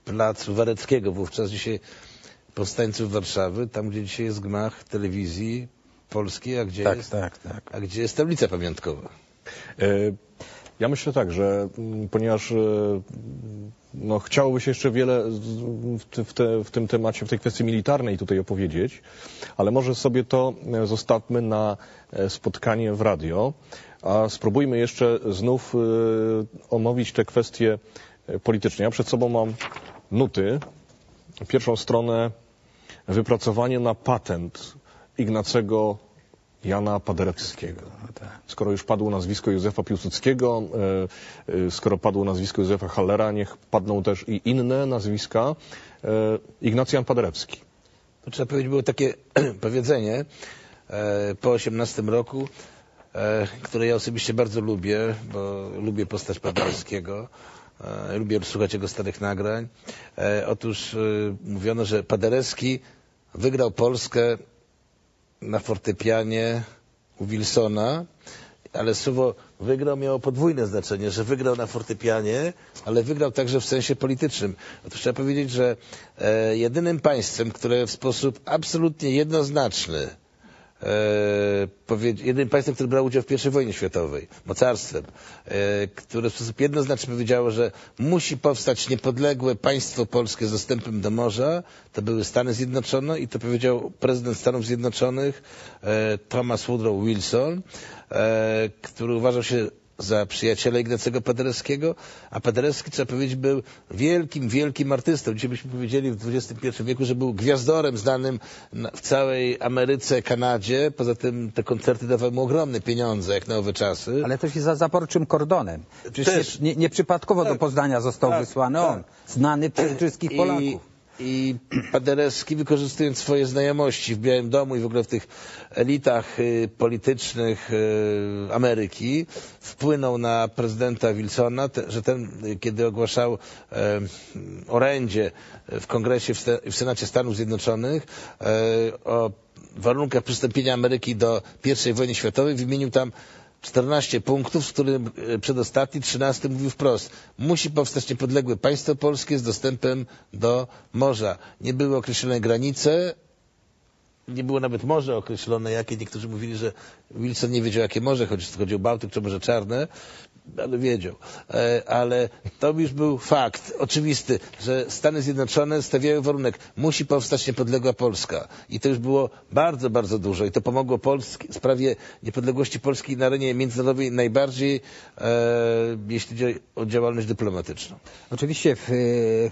placu Wareckiego, wówczas dzisiaj powstańców Warszawy, tam gdzie dzisiaj jest gmach telewizji polskiej, a gdzie, tak, jest, tak, tak. a gdzie jest tablica pamiątkowa. E, ja myślę tak, że mm, ponieważ e, no, chciałoby się jeszcze wiele w, te, w, tym temacie, w tej kwestii militarnej tutaj opowiedzieć, ale może sobie to e, zostawmy na spotkanie w radio, a spróbujmy jeszcze znów omówić te kwestie polityczne. Ja przed sobą mam nuty. Pierwszą stronę wypracowanie na patent Ignacego Jana Paderewskiego. Skoro już padło nazwisko Józefa Piłsudskiego, e, e, skoro padło nazwisko Józefa Hallera, niech padną też i inne nazwiska. E, Ignacy Jan Paderewski. To trzeba powiedzieć, było takie powiedzenie po 18 roku, które ja osobiście bardzo lubię, bo lubię postać Paderewskiego. Lubię słuchać jego starych nagrań. Otóż mówiono, że Paderewski wygrał Polskę na fortepianie u Wilsona, ale słowo wygrał miało podwójne znaczenie, że wygrał na fortepianie, ale wygrał także w sensie politycznym. Otóż trzeba powiedzieć, że e, jedynym państwem, które w sposób absolutnie jednoznaczny jedynym państwem, które brało udział w I wojnie światowej, mocarstwem, e, które w sposób jednoznaczny powiedziało, że musi powstać niepodległe państwo polskie z dostępem do morza, to były Stany Zjednoczone i to powiedział prezydent Stanów Zjednoczonych e, Thomas Woodrow Wilson, e, który uważał się za przyjaciela Ignacego Paderewskiego, a Paderewski, trzeba powiedzieć, był wielkim, wielkim artystą. Dzisiaj byśmy powiedzieli w XXI wieku, że był gwiazdorem znanym w całej Ameryce, Kanadzie. Poza tym te koncerty dawały mu ogromne pieniądze, jak na owe czasy. Ale też i za zaporczym kordonem. Przecież Też. nie, nieprzypadkowo Tak. do Poznania został Tak, wysłany tak. on, znany przez wszystkich Polaków. I Paderewski, wykorzystując swoje znajomości w Białym Domu i w ogóle w tych elitach y, politycznych y, Ameryki, wpłynął na prezydenta Wilsona, że ten, y, kiedy ogłaszał orędzie w Kongresie w, Senacie Stanów Zjednoczonych y, o warunkach przystąpienia Ameryki do I wojny światowej, wymienił tam 14 punktów, z którym e, przedostatni, 13 mówił wprost. Musi powstać niepodległe państwo polskie z dostępem do morza. Nie były określone granice, nie było nawet morze określone, jakie niektórzy mówili, że Wilson nie wiedział, jakie morze chodzi, chodzi o Bałtyk, czy Morze Czarne, ale wiedział. E, Ale to już był fakt oczywisty, że Stany Zjednoczone stawiają warunek, musi powstać niepodległa Polska. I to już było bardzo, bardzo dużo. I to pomogło Polski, sprawie niepodległości Polski na arenie międzynarodowej najbardziej, e, jeśli chodzi o działalność dyplomatyczną. Oczywiście w,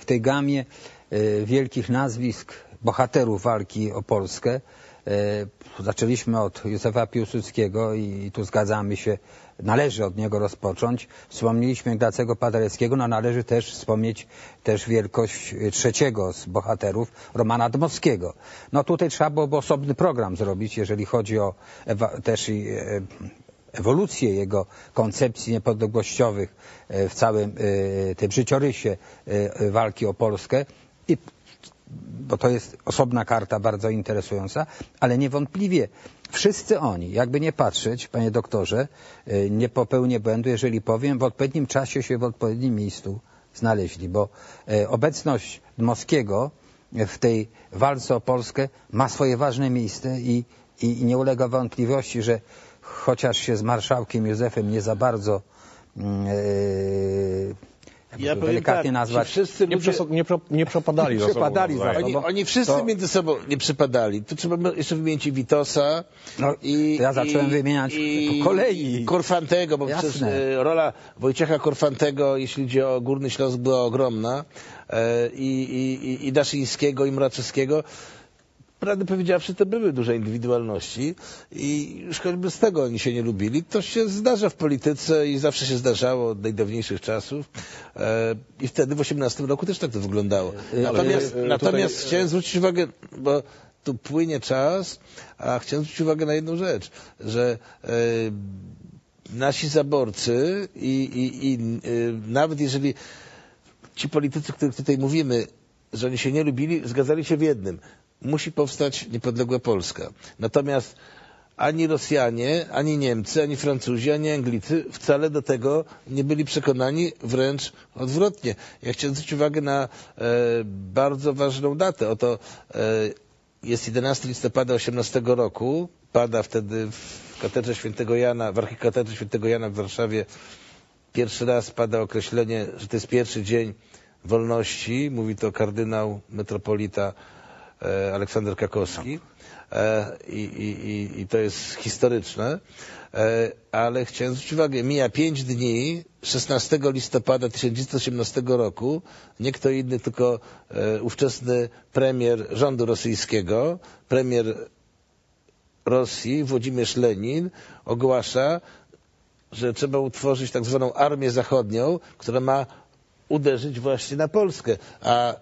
w tej gamie e, wielkich nazwisk bohaterów walki o Polskę e, zaczęliśmy od Józefa Piłsudskiego i tu zgadzamy się, należy od niego rozpocząć. Wspomnieliśmy Ignacego Paderewskiego, no należy też wspomnieć też wielkość e, trzeciego z bohaterów, Romana Dmowskiego. No tutaj trzeba byłoby osobny program zrobić, jeżeli chodzi o też i e, ewolucję jego koncepcji niepodległościowych e, w całym e, tym życiorysie walki o Polskę i bo to jest osobna karta bardzo interesująca, ale niewątpliwie wszyscy oni, jakby nie patrzeć, panie doktorze, e, nie popełnię błędu, jeżeli powiem, w odpowiednim czasie się w odpowiednim miejscu znaleźli, bo e, obecność Dmowskiego w tej walce o Polskę ma swoje ważne miejsce i, i, nie ulega wątpliwości, że chociaż się z marszałkiem Józefem nie za bardzo jakby Ja to powiem delikatnie tak, nazwać, wszyscy Nie, ludzie, nie, pro, nie przepadali za sobą. Przepadali za sobą. Oni, oni wszyscy To- między sobą nie przypadali. Tu trzeba jeszcze wymienić i Witosa. No, i, ja zacząłem i, wymieniać i, po kolei. Korfantego, bo Jasne. przecież e, rola Wojciecha Korfantego, jeśli chodzi o Górny Śląsk, była ogromna. E, i, i, i- I Daszyńskiego, i Mraczewskiego. Prawdę powiedziawszy, to były duże indywidualności i już choćby z tego oni się nie lubili. To się zdarza w polityce i zawsze się zdarzało od najdawniejszych czasów. E, I wtedy w 18 roku też tak to wyglądało. Natomiast, e, tutaj, natomiast e, chciałem zwrócić uwagę, bo tu płynie czas, a chciałem zwrócić uwagę na jedną rzecz, że e, nasi zaborcy i, i, i e, nawet jeżeli ci politycy, o których tutaj mówimy, że oni się nie lubili, zgadzali się w jednym. Musi powstać niepodległa Polska. Natomiast ani Rosjanie, ani Niemcy, ani Francuzi, ani Anglicy wcale do tego nie byli przekonani, wręcz odwrotnie. Ja chciałem zwrócić uwagę na e, bardzo ważną datę. Oto e, jest 11 listopada 18 roku. Pada wtedy w katedrze świętego Jana, w archikatedrze świętego Jana w Warszawie pierwszy raz pada określenie, że to jest pierwszy dzień wolności. Mówi to kardynał metropolita Aleksander Kakowski. E, i, i, i, to jest historyczne. E, ale chciałem zwrócić uwagę, mija pięć dni, 16 listopada 1918 roku, nie kto inny, tylko e, ówczesny premier rządu rosyjskiego, premier Rosji, Włodzimierz Lenin, ogłasza, że trzeba utworzyć tak zwaną Armię Zachodnią, która ma uderzyć właśnie na Polskę. A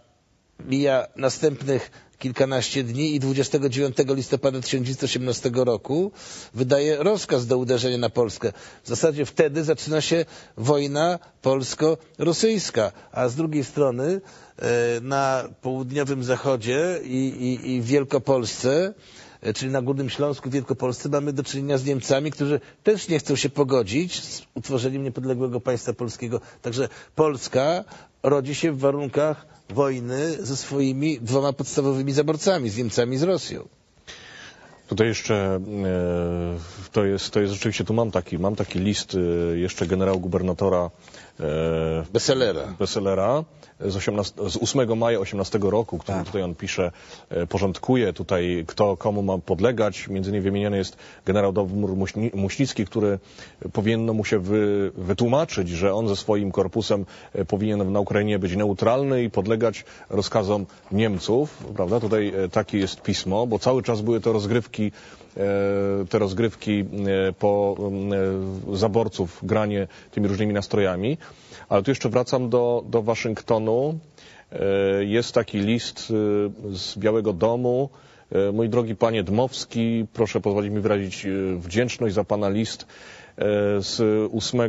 mija następnych kilkanaście dni i 29 listopada 1918 roku wydaje rozkaz do uderzenia na Polskę. W zasadzie wtedy zaczyna się wojna polsko-rosyjska, a z drugiej strony e, na południowym zachodzie i, i, i Wielkopolsce e, czyli na Górnym Śląsku, Wielkopolsce, mamy do czynienia z Niemcami, którzy też nie chcą się pogodzić z utworzeniem niepodległego państwa polskiego. Także Polska rodzi się w warunkach wojny ze swoimi dwoma podstawowymi zaborcami, z Niemcami i z Rosją. Tutaj jeszcze e, to jest, to jest rzeczywiście, tu mam taki, mam taki list e, jeszcze generał gubernatora e, Bestsellera. Z, 18, z 8 maja 18 roku, który Tak. tutaj on pisze, e, porządkuje tutaj, kto komu ma podlegać. Między innymi wymieniony jest generał Muśni- Muśnicki, który powinno mu się wy, wytłumaczyć, że on ze swoim korpusem e, powinien na Ukrainie być neutralny i podlegać rozkazom Niemców, prawda? Tutaj e, takie jest pismo, bo cały czas były to rozgrywki te rozgrywki po zaborców, granie tymi różnymi nastrojami. Ale tu jeszcze wracam do, do Waszyngtonu. E, Jest taki list e, z Białego Domu. E, Mój drogi panie Dmowski, proszę pozwolić mi wyrazić wdzięczność za pana list z 8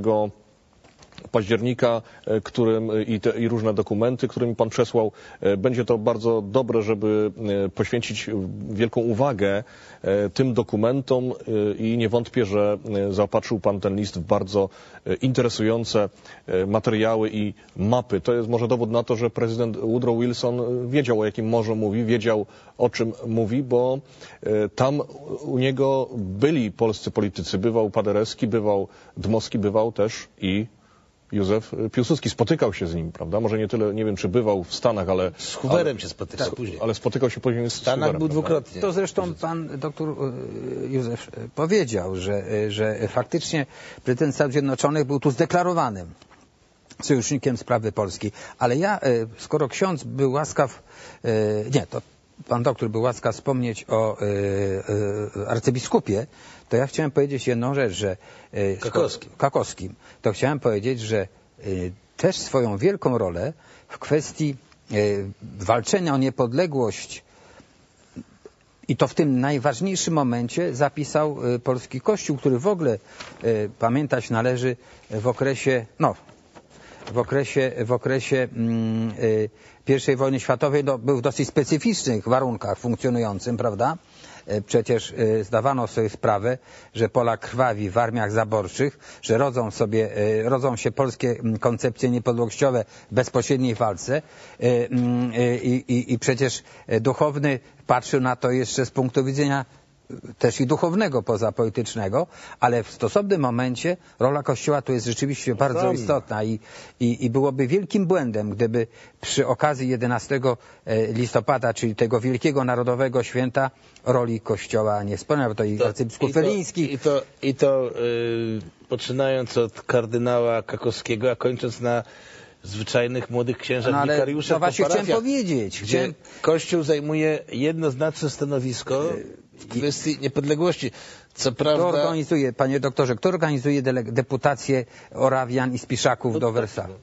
października, e, którym e, i, te, i różne dokumenty, którymi Pan przesłał. E, Będzie to bardzo dobre, żeby poświęcić wielką uwagę tym dokumentom i nie wątpię, że zaopatrzył Pan ten list w bardzo interesujące materiały i mapy. To jest może dowód na to, że prezydent Woodrow Wilson wiedział, o jakim morzu mówi, wiedział, o czym mówi, bo tam u niego byli polscy politycy. Bywał Paderewski, bywał Dmowski, bywał też i Józef Piłsudski spotykał się z nim, prawda? Może nie tyle, nie wiem, czy bywał w Stanach, ale, Z Hooverem się spotykał później. ale spotykał się później z W Stanach Hooverem, był prawda? dwukrotnie. To zresztą pan doktor e, Józef e, powiedział, że, że faktycznie prezydent Stanów Zjednoczonych był tu zdeklarowanym sojusznikiem sprawy polskiej. Ale ja, skoro ksiądz był łaskaw, nie, to pan doktor był łaskaw wspomnieć o arcybiskupie, to ja chciałem powiedzieć jedną rzecz, że e, Kakowskim. Kakowskim, to chciałem powiedzieć, że e, też swoją wielką rolę w kwestii e, walczenia o niepodległość i to w tym najważniejszym momencie zapisał polski Kościół, który w ogóle pamiętać należy w okresie, no, w okresie, w okresie mm, I wojny światowej no, był w dosyć specyficznych warunkach funkcjonującym, prawda? E, Przecież y, zdawano sobie sprawę, że Polak krwawi w armiach zaborczych, że rodzą sobie, y, rodzą się polskie koncepcje niepodległościowe w bezpośredniej walce. I, i, i przecież duchowny patrzył na to jeszcze z punktu widzenia też i duchownego poza politycznego, ale w stosownym momencie rola Kościoła tu jest rzeczywiście bardzo Ogromna. istotna i, i, i byłoby wielkim błędem, gdyby przy okazji 11 listopada, czyli tego wielkiego narodowego święta, roli Kościoła nie wspomniał, bo to i arcybiskup i to, Feliński. I to, i to y, poczynając od kardynała Kakowskiego, a kończąc na zwyczajnych młodych księżach No ale wikariuszach to po właśnie chciałem powiedzieć. Gdzie Kościół zajmuje jednoznaczne stanowisko w kwestii niepodległości. Co kto prawda... organizuje, panie doktorze, kto organizuje deputację Orawian i Spiszaków No do tak, Wersalu?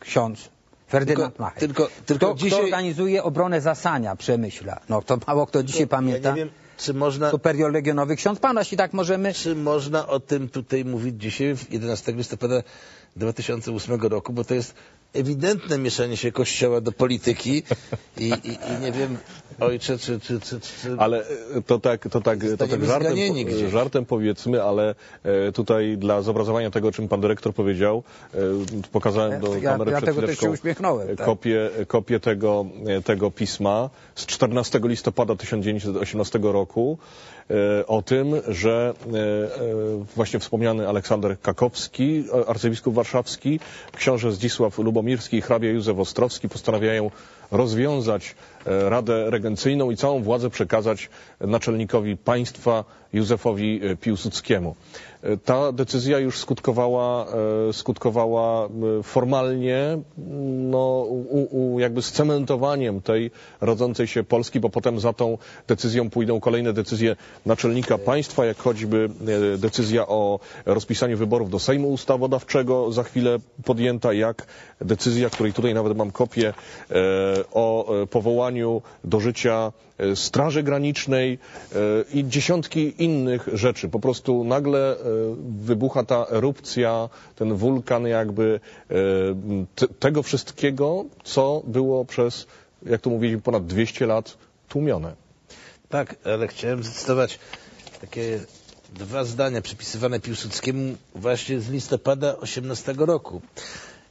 Ksiądz. Ferdynand Machek. tylko- tylko kto, dzisiaj- kto organizuje obronę Zasania Przemyśla? No to mało kto dzisiaj pamięta. Ja nie wiem, czy można, Superior legionowy ksiądz pan, jeśli tak możemy. czy można o tym tutaj mówić dzisiaj, w 11 listopada 2008 roku, bo to jest ewidentne mieszanie się Kościoła do polityki i, i, i nie wiem, ojcze, czy... czy, czy, czy... Ale e, to tak, to tak, to tak żartem, żartem powiedzmy, ale e, tutaj dla zobrazowania tego, o czym pan dyrektor powiedział, e, pokazałem do Ja- kamery ja przed tego też się chwileczką uśmiechnąłem, tak. kopię, kopię tego, e, tego pisma z 14 listopada 1918 roku e, o tym, że e, e, właśnie wspomniany Aleksander Kakowski, e, arcybiskup warszawski, książę Zdzisław Lubomirski i hrabia Józef Ostrowski postanawiają rozwiązać e, Radę Regencyjną i całą władzę przekazać naczelnikowi państwa Józefowi e, Piłsudskiemu. E, Ta decyzja już skutkowała, e, skutkowała formalnie no, u, u, jakby scementowaniem tej rodzącej się Polski, bo potem za tą decyzją pójdą kolejne decyzje naczelnika państwa, jak choćby decyzja o rozpisaniu wyborów do Sejmu Ustawodawczego za chwilę podjęta, jak decyzja, której tutaj nawet mam kopię, o powołaniu do życia Straży Granicznej i dziesiątki innych rzeczy. Po prostu nagle e, wybucha ta erupcja, ten wulkan jakby e, te- tego wszystkiego, co było przez, jak to mówili, ponad 200 lat tłumione. Tak, ale chciałem zacytować takie dwa zdania przypisywane Piłsudskiemu właśnie z listopada 18 roku.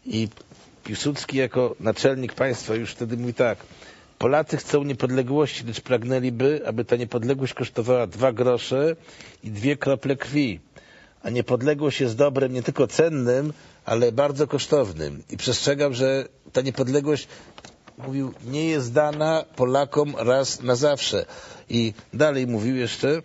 I Piłsudski jako naczelnik państwa już wtedy mówi tak. Polacy chcą niepodległości, lecz pragnęliby, aby ta niepodległość kosztowała dwa grosze i dwie krople krwi. a niepodległość jest dobrem nie tylko cennym, ale bardzo kosztownym. I przestrzegam, że ta niepodległość, mówił, nie jest dana Polakom raz na zawsze. I dalej mówił jeszcze,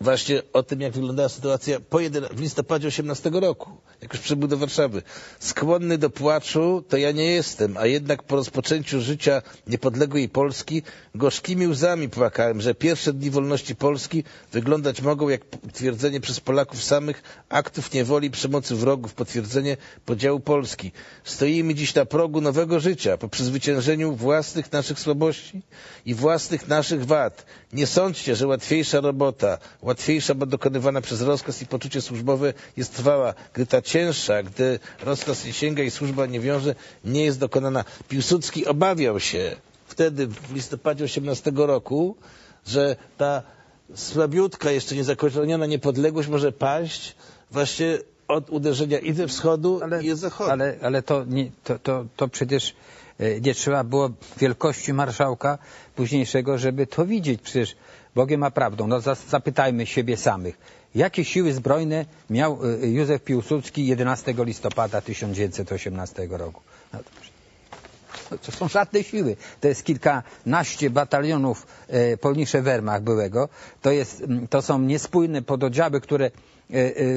właśnie o tym, jak wyglądała sytuacja po jeden, w listopadzie 18 roku, jak już przybył do Warszawy. Skłonny do płaczu to ja nie jestem, a jednak po rozpoczęciu życia niepodległej Polski gorzkimi łzami płakałem, że pierwsze dni wolności Polski wyglądać mogą jak potwierdzenie przez Polaków samych aktów niewoli przemocy wrogów, potwierdzenie podziału Polski. Stoimy dziś na progu nowego życia, po przezwyciężeniu własnych naszych słabości i własnych naszych wad. Nie sądźcie, że łatwiejsza robota, łatwiejsza, bo dokonywana przez rozkaz i poczucie służbowe jest trwała, gdy ta cięższa, gdy rozkaz nie sięga i służba nie wiąże, nie jest dokonana. Piłsudski obawiał się wtedy, w listopadzie 18 roku, że ta słabiutka, jeszcze niezakończona niepodległość może paść właśnie od uderzenia i ze wschodu, ale, i z zachodu. Ale, ale to, nie, to, to, to przecież nie trzeba było wielkości marszałka późniejszego, żeby to widzieć. Przecież Bogiem a prawdą. No zapytajmy siebie samych. Jakie siły zbrojne miał e, Józef Piłsudski 11 listopada 1918 roku? No to są żadne siły. To jest kilkanaście batalionów e, Polnicze Wehrmacht byłego. To, jest, to są niespójne pododdziały, które e, e,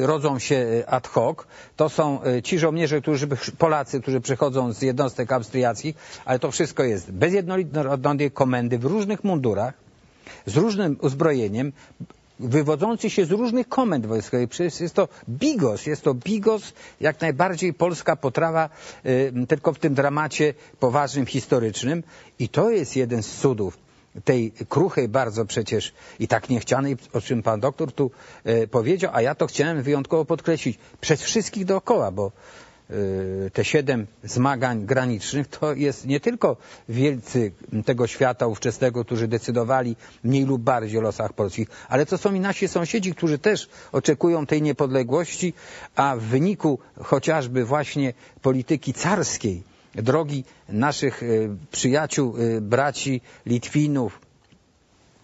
rodzą się ad hoc. To są e, ci żołnierze, którzy, Polacy, którzy przychodzą z jednostek austriackich, ale to wszystko jest bez jednolitej komendy w różnych mundurach, z różnym uzbrojeniem, wywodzący się z różnych komend wojskowych. Przecież jest to bigos, jest to bigos, jak najbardziej polska potrawa, tylko w tym dramacie poważnym, historycznym. I to jest jeden z cudów tej kruchej bardzo przecież i tak niechcianej, o czym pan doktor tu y, powiedział, a ja to chciałem wyjątkowo podkreślić, przez wszystkich dookoła, bo Y, te siedem zmagań granicznych, to jest nie tylko wielcy tego świata ówczesnego, którzy decydowali mniej lub bardziej o losach polskich, ale to są i nasi sąsiedzi, którzy też oczekują tej niepodległości, a w wyniku chociażby właśnie polityki carskiej, drogi naszych y, przyjaciół, y, braci Litwinów,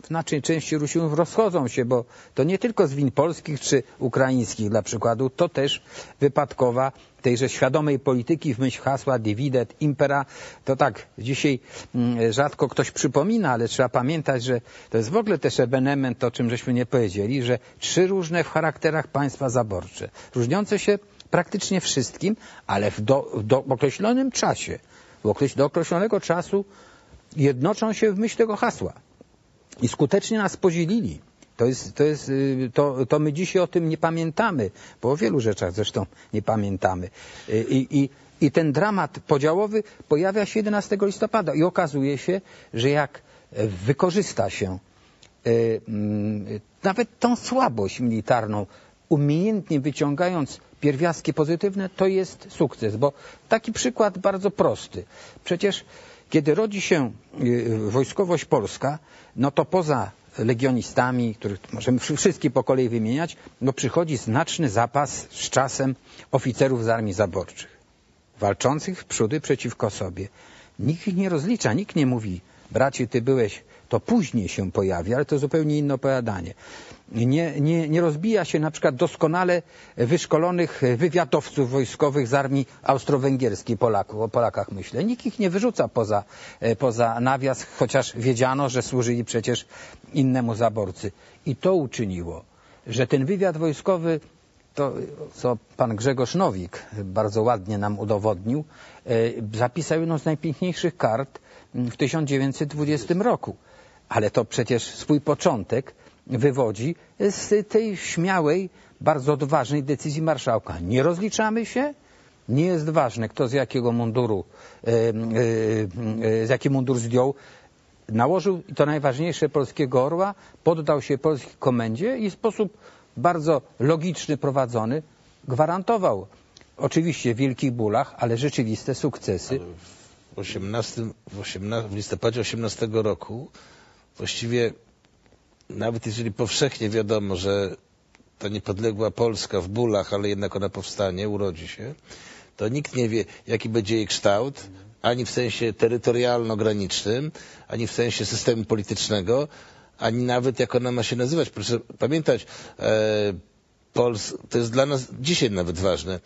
znacznej części Rusinów rozchodzą się, bo to nie tylko z win polskich czy ukraińskich dla przykładu, to też wypadkowa tejże świadomej polityki w myśl hasła dividet impera. To tak, dzisiaj mm, rzadko ktoś przypomina, ale trzeba pamiętać, że to jest w ogóle też ebenement, o czym żeśmy nie powiedzieli, że trzy różne w charakterach państwa zaborcze, różniące się praktycznie wszystkim, ale w, do, w do, określonym czasie, w do określonego czasu jednoczą się w myśl tego hasła i skutecznie nas podzielili. To, jest, to, jest, y, to, to my dzisiaj o tym nie pamiętamy, bo o wielu rzeczach zresztą nie pamiętamy. Y, I, i, i ten dramat podziałowy pojawia się 11 listopada i okazuje się, że jak wykorzysta się y, mm, nawet tą słabość militarną, umiejętnie wyciągając pierwiastki pozytywne, to jest sukces. Bo taki przykład bardzo prosty. Przecież kiedy rodzi się wojskowość polska, no to poza legionistami, których możemy wszystkich po kolei wymieniać, no przychodzi znaczny zapas z czasem oficerów z armii zaborczych, walczących w przódy przeciwko sobie. Nikt ich nie rozlicza, nikt nie mówi, bracie, ty byłeś to później się pojawi, ale to zupełnie inne opowiadanie. Nie, nie, nie rozbija się na przykład doskonale wyszkolonych wywiadowców wojskowych z armii austro-węgierskiej Polaków, o Polakach myślę. Nikt ich nie wyrzuca poza, e, poza nawias, chociaż wiedziano, że służyli przecież innemu zaborcy. I to uczyniło, że ten wywiad wojskowy to, co pan Grzegorz Nowik bardzo ładnie nam udowodnił, e, zapisał jedną z najpiękniejszych kart w 1920 roku ale to przecież swój początek wywodzi z tej śmiałej, bardzo odważnej decyzji marszałka. Nie rozliczamy się, nie jest ważne, kto z jakiego munduru, e, e, z jaki mundur zdjął. Nałożył, i to najważniejsze, polskiego orła, poddał się polskiej komendzie i w sposób bardzo logiczny, prowadzony, gwarantował oczywiście w wielkich bólach, ale rzeczywiste sukcesy. W, 18, w, 18, w listopadzie 18 roku właściwie nawet jeżeli powszechnie wiadomo, że ta niepodległa Polska w bólach, ale jednak ona powstanie, urodzi się, to nikt nie wie, jaki będzie jej kształt, ani w sensie terytorialno-granicznym, ani w sensie systemu politycznego, ani nawet jak ona ma się nazywać. Proszę pamiętać, e, Pols to jest dla nas dzisiaj nawet ważne.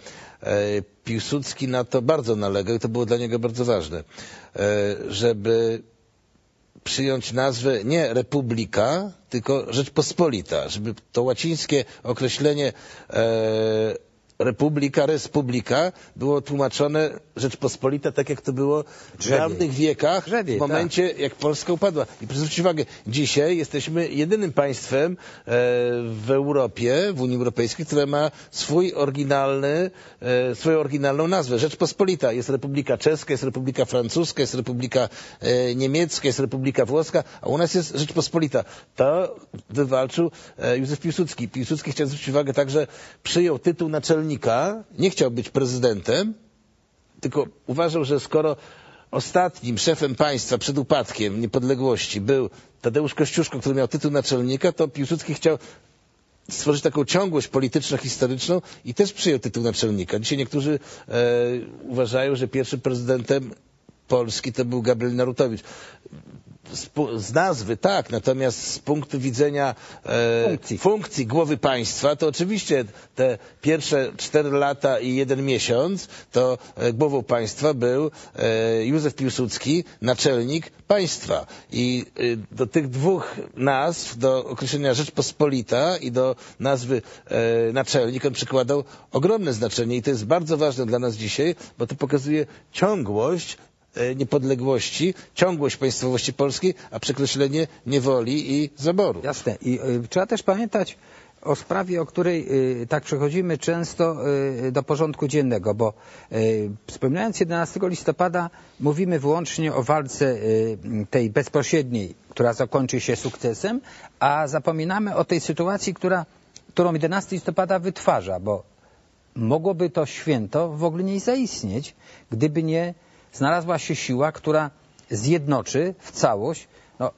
E, Piłsudski na to bardzo nalegał i to było dla niego bardzo ważne, e, żeby przyjąć nazwę nie Republika, tylko Rzeczpospolita, żeby to łacińskie określenie e, Republika, Respublika było tłumaczone Rzeczpospolita, tak jak to było w dawnych wiekach, Drzewiej, w momencie jak Polska upadła. I zwrócić uwagę, dzisiaj jesteśmy jedynym państwem e, w Europie, w Unii Europejskiej, które ma swój oryginalny, e, swoją oryginalną nazwę. Rzeczpospolita. Jest Republika Czeska, jest Republika Francuska, jest Republika e, Niemiecka, jest Republika Włoska, a u nas jest Rzeczpospolita. To wywalczył Józef Piłsudski. Piłsudski chciał zwrócić uwagę także, przyjął tytuł naczelnika, nie chciał być prezydentem, tylko uważał, że skoro ostatnim szefem państwa przed upadkiem niepodległości był Tadeusz Kościuszko, który miał tytuł naczelnika, to Piłsudski chciał stworzyć taką ciągłość polityczno-historyczną i też przyjął tytuł naczelnika. Dzisiaj niektórzy e, uważają, że pierwszym prezydentem Polski to był Gabriel Narutowicz. Z, z nazwy tak, natomiast z punktu widzenia e, Funkcji. funkcji głowy państwa, to oczywiście te pierwsze cztery lata i jeden miesiąc, to e, głową państwa był e, Józef Piłsudski, naczelnik państwa. I e, do tych dwóch nazw, do określenia Rzeczpospolita i do nazwy e, naczelnik, on przykładał ogromne znaczenie i to jest bardzo ważne dla nas dzisiaj, bo to pokazuje ciągłość niepodległości, ciągłość państwowości polskiej, a przekreślenie niewoli i zaboru. Jasne. I y, trzeba też pamiętać o sprawie, o której y, tak przechodzimy często y, do porządku dziennego, bo wspominając 11 listopada mówimy wyłącznie o walce tej bezpośredniej, która zakończy się sukcesem, a zapominamy o tej sytuacji, która, którą 11 listopada wytwarza, bo mogłoby to święto w ogóle nie zaistnieć, gdyby nie znalazła się siła, która zjednoczy w całość, no,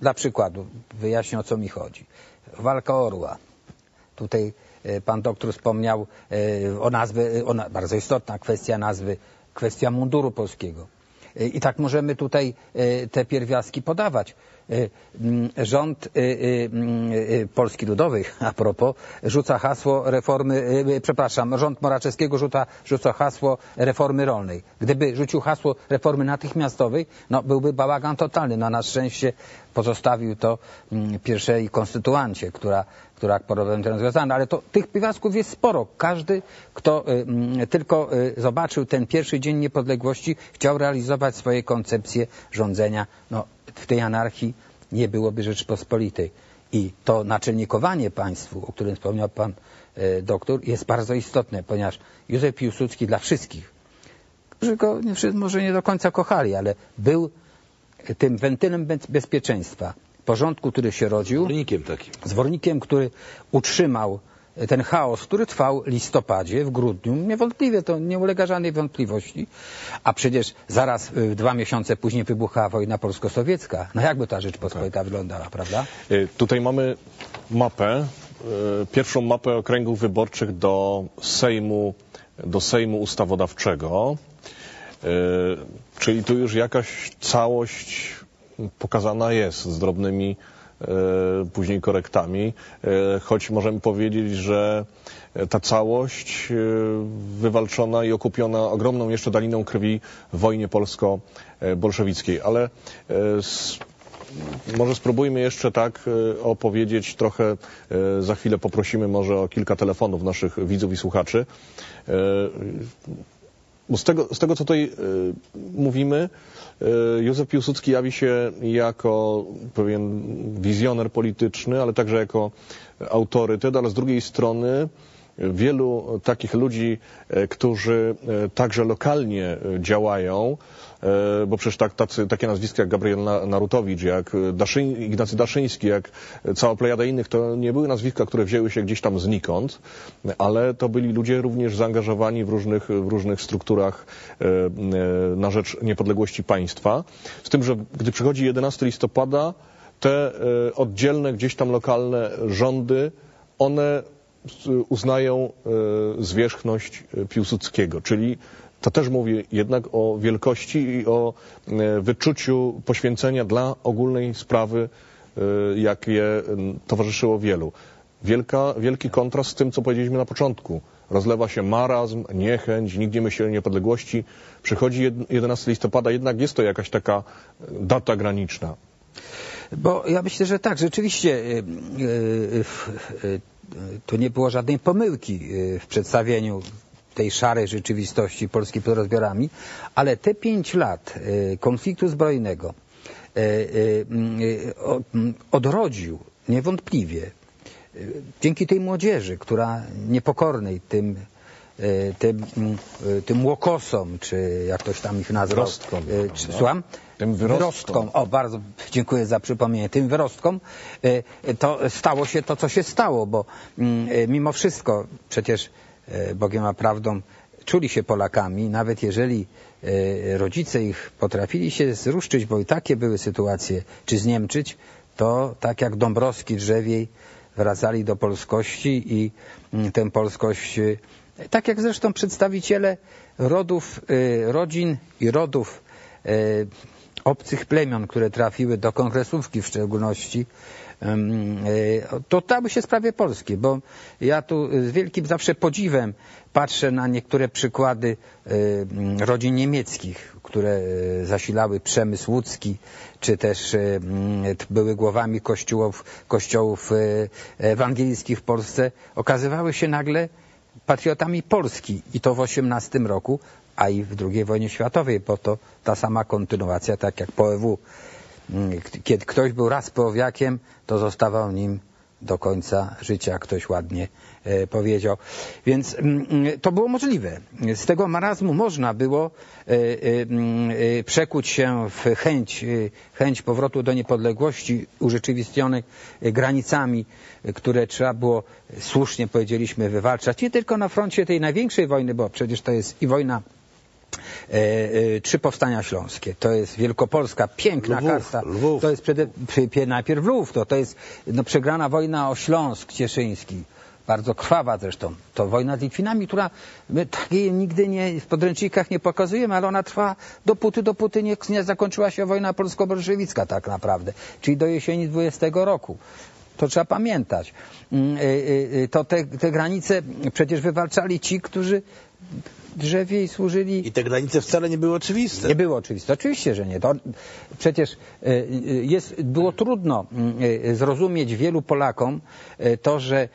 dla przykładu, wyjaśnię o co mi chodzi. Walka orła. Tutaj e, pan doktor wspomniał e, o nazwie, o bardzo istotna kwestia nazwy, kwestia munduru polskiego. E, I tak możemy tutaj te pierwiastki podawać. Rząd e, e, mm, e, Polski Ludowej, a propos, rzuca hasło reformy, przepraszam, rząd Moraczewskiego rzuca, rzuca hasło reformy rolnej. Gdyby rzucił hasło reformy natychmiastowej, no byłby bałagan totalny. No na szczęście pozostawił to mm, pierwszej konstytuancie, która, która problem ten rozwiązana. Ale to tych pierwiastków jest sporo. Każdy, kto y, mm, tylko y, zobaczył ten pierwszy dzień niepodległości, chciał realizować swoje koncepcje rządzenia. No, w tej anarchii nie byłoby Rzeczypospolitej. I to naczelnikowanie państwu, o którym wspomniał pan e, doktor, jest bardzo istotne, ponieważ Józef Piłsudski dla wszystkich, którzy go może nie do końca kochali, ale był tym wentylem bez- bezpieczeństwa, porządku, który się rodził, Górnikiem takim. zwornikiem, który utrzymał ten chaos, który trwał w listopadzie, w grudniu. Niewątpliwie to nie ulega żadnej wątpliwości. A przecież zaraz y, dwa miesiące później wybuchała wojna polsko-sowiecka. No jakby ta Rzeczpospolita wyglądała, prawda? Y, Tutaj mamy mapę, y, pierwszą mapę okręgów wyborczych do Sejmu, do Sejmu Ustawodawczego. Czyli tu już jakaś całość pokazana jest z drobnymi później korektami, Y, choć możemy powiedzieć, że ta całość y, wywalczona i okupiona ogromną jeszcze daliną krwi w wojnie polsko-bolszewickiej. Ale może spróbujmy jeszcze tak e, opowiedzieć trochę, e, za chwilę poprosimy może o kilka telefonów naszych widzów i słuchaczy. E, z tego, z tego co tutaj e, mówimy, e, Józef Piłsudski jawi się jako pewien wizjoner polityczny, ale także jako autorytet, ale z drugiej strony wielu takich ludzi, e, którzy e, także lokalnie e, działają, e, bo przecież tak, tacy, takie nazwiska jak Gabriel Na- Narutowicz, jak e, Daszyń, Ignacy Daszyński, jak cała plejada innych, to nie były nazwiska, które wzięły się gdzieś tam znikąd, ale to byli ludzie również zaangażowani w różnych, w różnych strukturach e, e, na rzecz niepodległości państwa. Z tym, że gdy przychodzi 11 listopada, te e, oddzielne, gdzieś tam lokalne rządy, one uznają e, zwierzchność e, Piłsudskiego, czyli to też mówi jednak o wielkości i o e, wyczuciu poświęcenia dla ogólnej sprawy, e, jakie towarzyszyło wielu. Wielka, wielki kontrast z tym, co powiedzieliśmy na początku. Rozlewa się marazm, niechęć, nikt nie myśli o niepodległości. Przychodzi jed- 11 listopada, jednak jest to jakaś taka data graniczna. Bo ja myślę, że tak, rzeczywiście tu nie było żadnej pomyłki w przedstawieniu tej szarej rzeczywistości Polski pod rozbiorami, ale te pięć lat konfliktu zbrojnego odrodził niewątpliwie dzięki tej młodzieży, która niepokornej tym tym, tym łokosom, czy jak ktoś tam ich nazwał. Wyrostkom. Czy, słucham? Tym wyrostkom. O, bardzo dziękuję za przypomnienie. Tym wyrostkom to stało się to, co się stało, bo mimo wszystko przecież Bogiem a prawdą czuli się Polakami, nawet jeżeli rodzice ich potrafili się zruszczyć, bo i takie były sytuacje, czy zniemczyć, to tak jak Dąbrowski drzewiej wracali do polskości i tę polskość tak jak zresztą przedstawiciele rodów, rodzin i rodów obcych plemion, które trafiły do kongresówki w szczególności, to stały się sprawie polskie, bo ja tu z wielkim zawsze podziwem patrzę na niektóre przykłady rodzin niemieckich, które zasilały przemysł łódzki, czy też były głowami kościołów, kościołów ewangelickich w Polsce, okazywały się nagle patriotami Polski i to w 18 roku, a i w II wojnie światowej, bo to ta sama kontynuacja, tak jak po EW. Kiedy ktoś był raz powiakiem, to zostawał nim do końca życia, ktoś ładnie e, powiedział. Więc mm, to było możliwe. Z tego marazmu można było e, e, przekuć się w chęć, chęć powrotu do niepodległości urzeczywistnionej granicami, które trzeba było, słusznie powiedzieliśmy, wywalczać. Nie tylko na froncie tej największej wojny, bo przecież to jest i wojna trzy powstania śląskie. To jest Wielkopolska, piękna Lwów, karta. Lwów. To jest przede, najpierw Lwów, to, to jest no, przegrana wojna o Śląsk Cieszyński. Bardzo krwawa zresztą. To wojna z Litwinami, która my takiej nigdy nie, w podręcznikach nie pokazujemy, ale ona trwa dopóty, dopóty nie, nie zakończyła się wojna polsko-bolszewicka tak naprawdę. Czyli do jesieni 20 roku. To trzeba pamiętać. Mm, e, to te, te granice przecież wywalczali ci, którzy drzewiej służyli. I te granice wcale nie były oczywiste. Nie było oczywiste. Oczywiście, że nie. To przecież e, e, jest, było trudno e, zrozumieć wielu Polakom to, że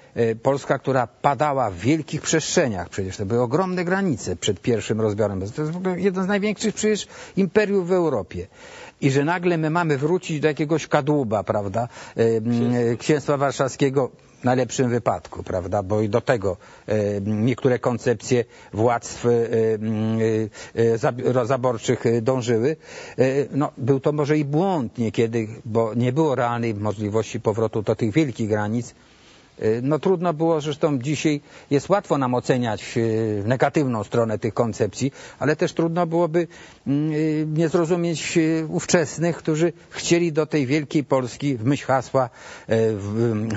Polska, która padała w wielkich przestrzeniach, przecież to były ogromne granice przed pierwszym rozbiorem. To jest w ogóle jeden z największych przecież imperiów w Europie i że nagle my mamy wrócić do jakiegoś kadłuba, prawda, księstwa warszawskiego, najlepszym wypadku, prawda, bo i do tego e, niektóre koncepcje władztw e, e, zaborczych dążyły. No, był to może i błąd niekiedy, bo nie było realnej możliwości powrotu do tych wielkich granic, no trudno było, zresztą dzisiaj jest łatwo nam oceniać y, negatywną stronę tych koncepcji, ale też trudno byłoby mm, y, nie zrozumieć ówczesnych, którzy chcieli do tej wielkiej Polski w myśl hasła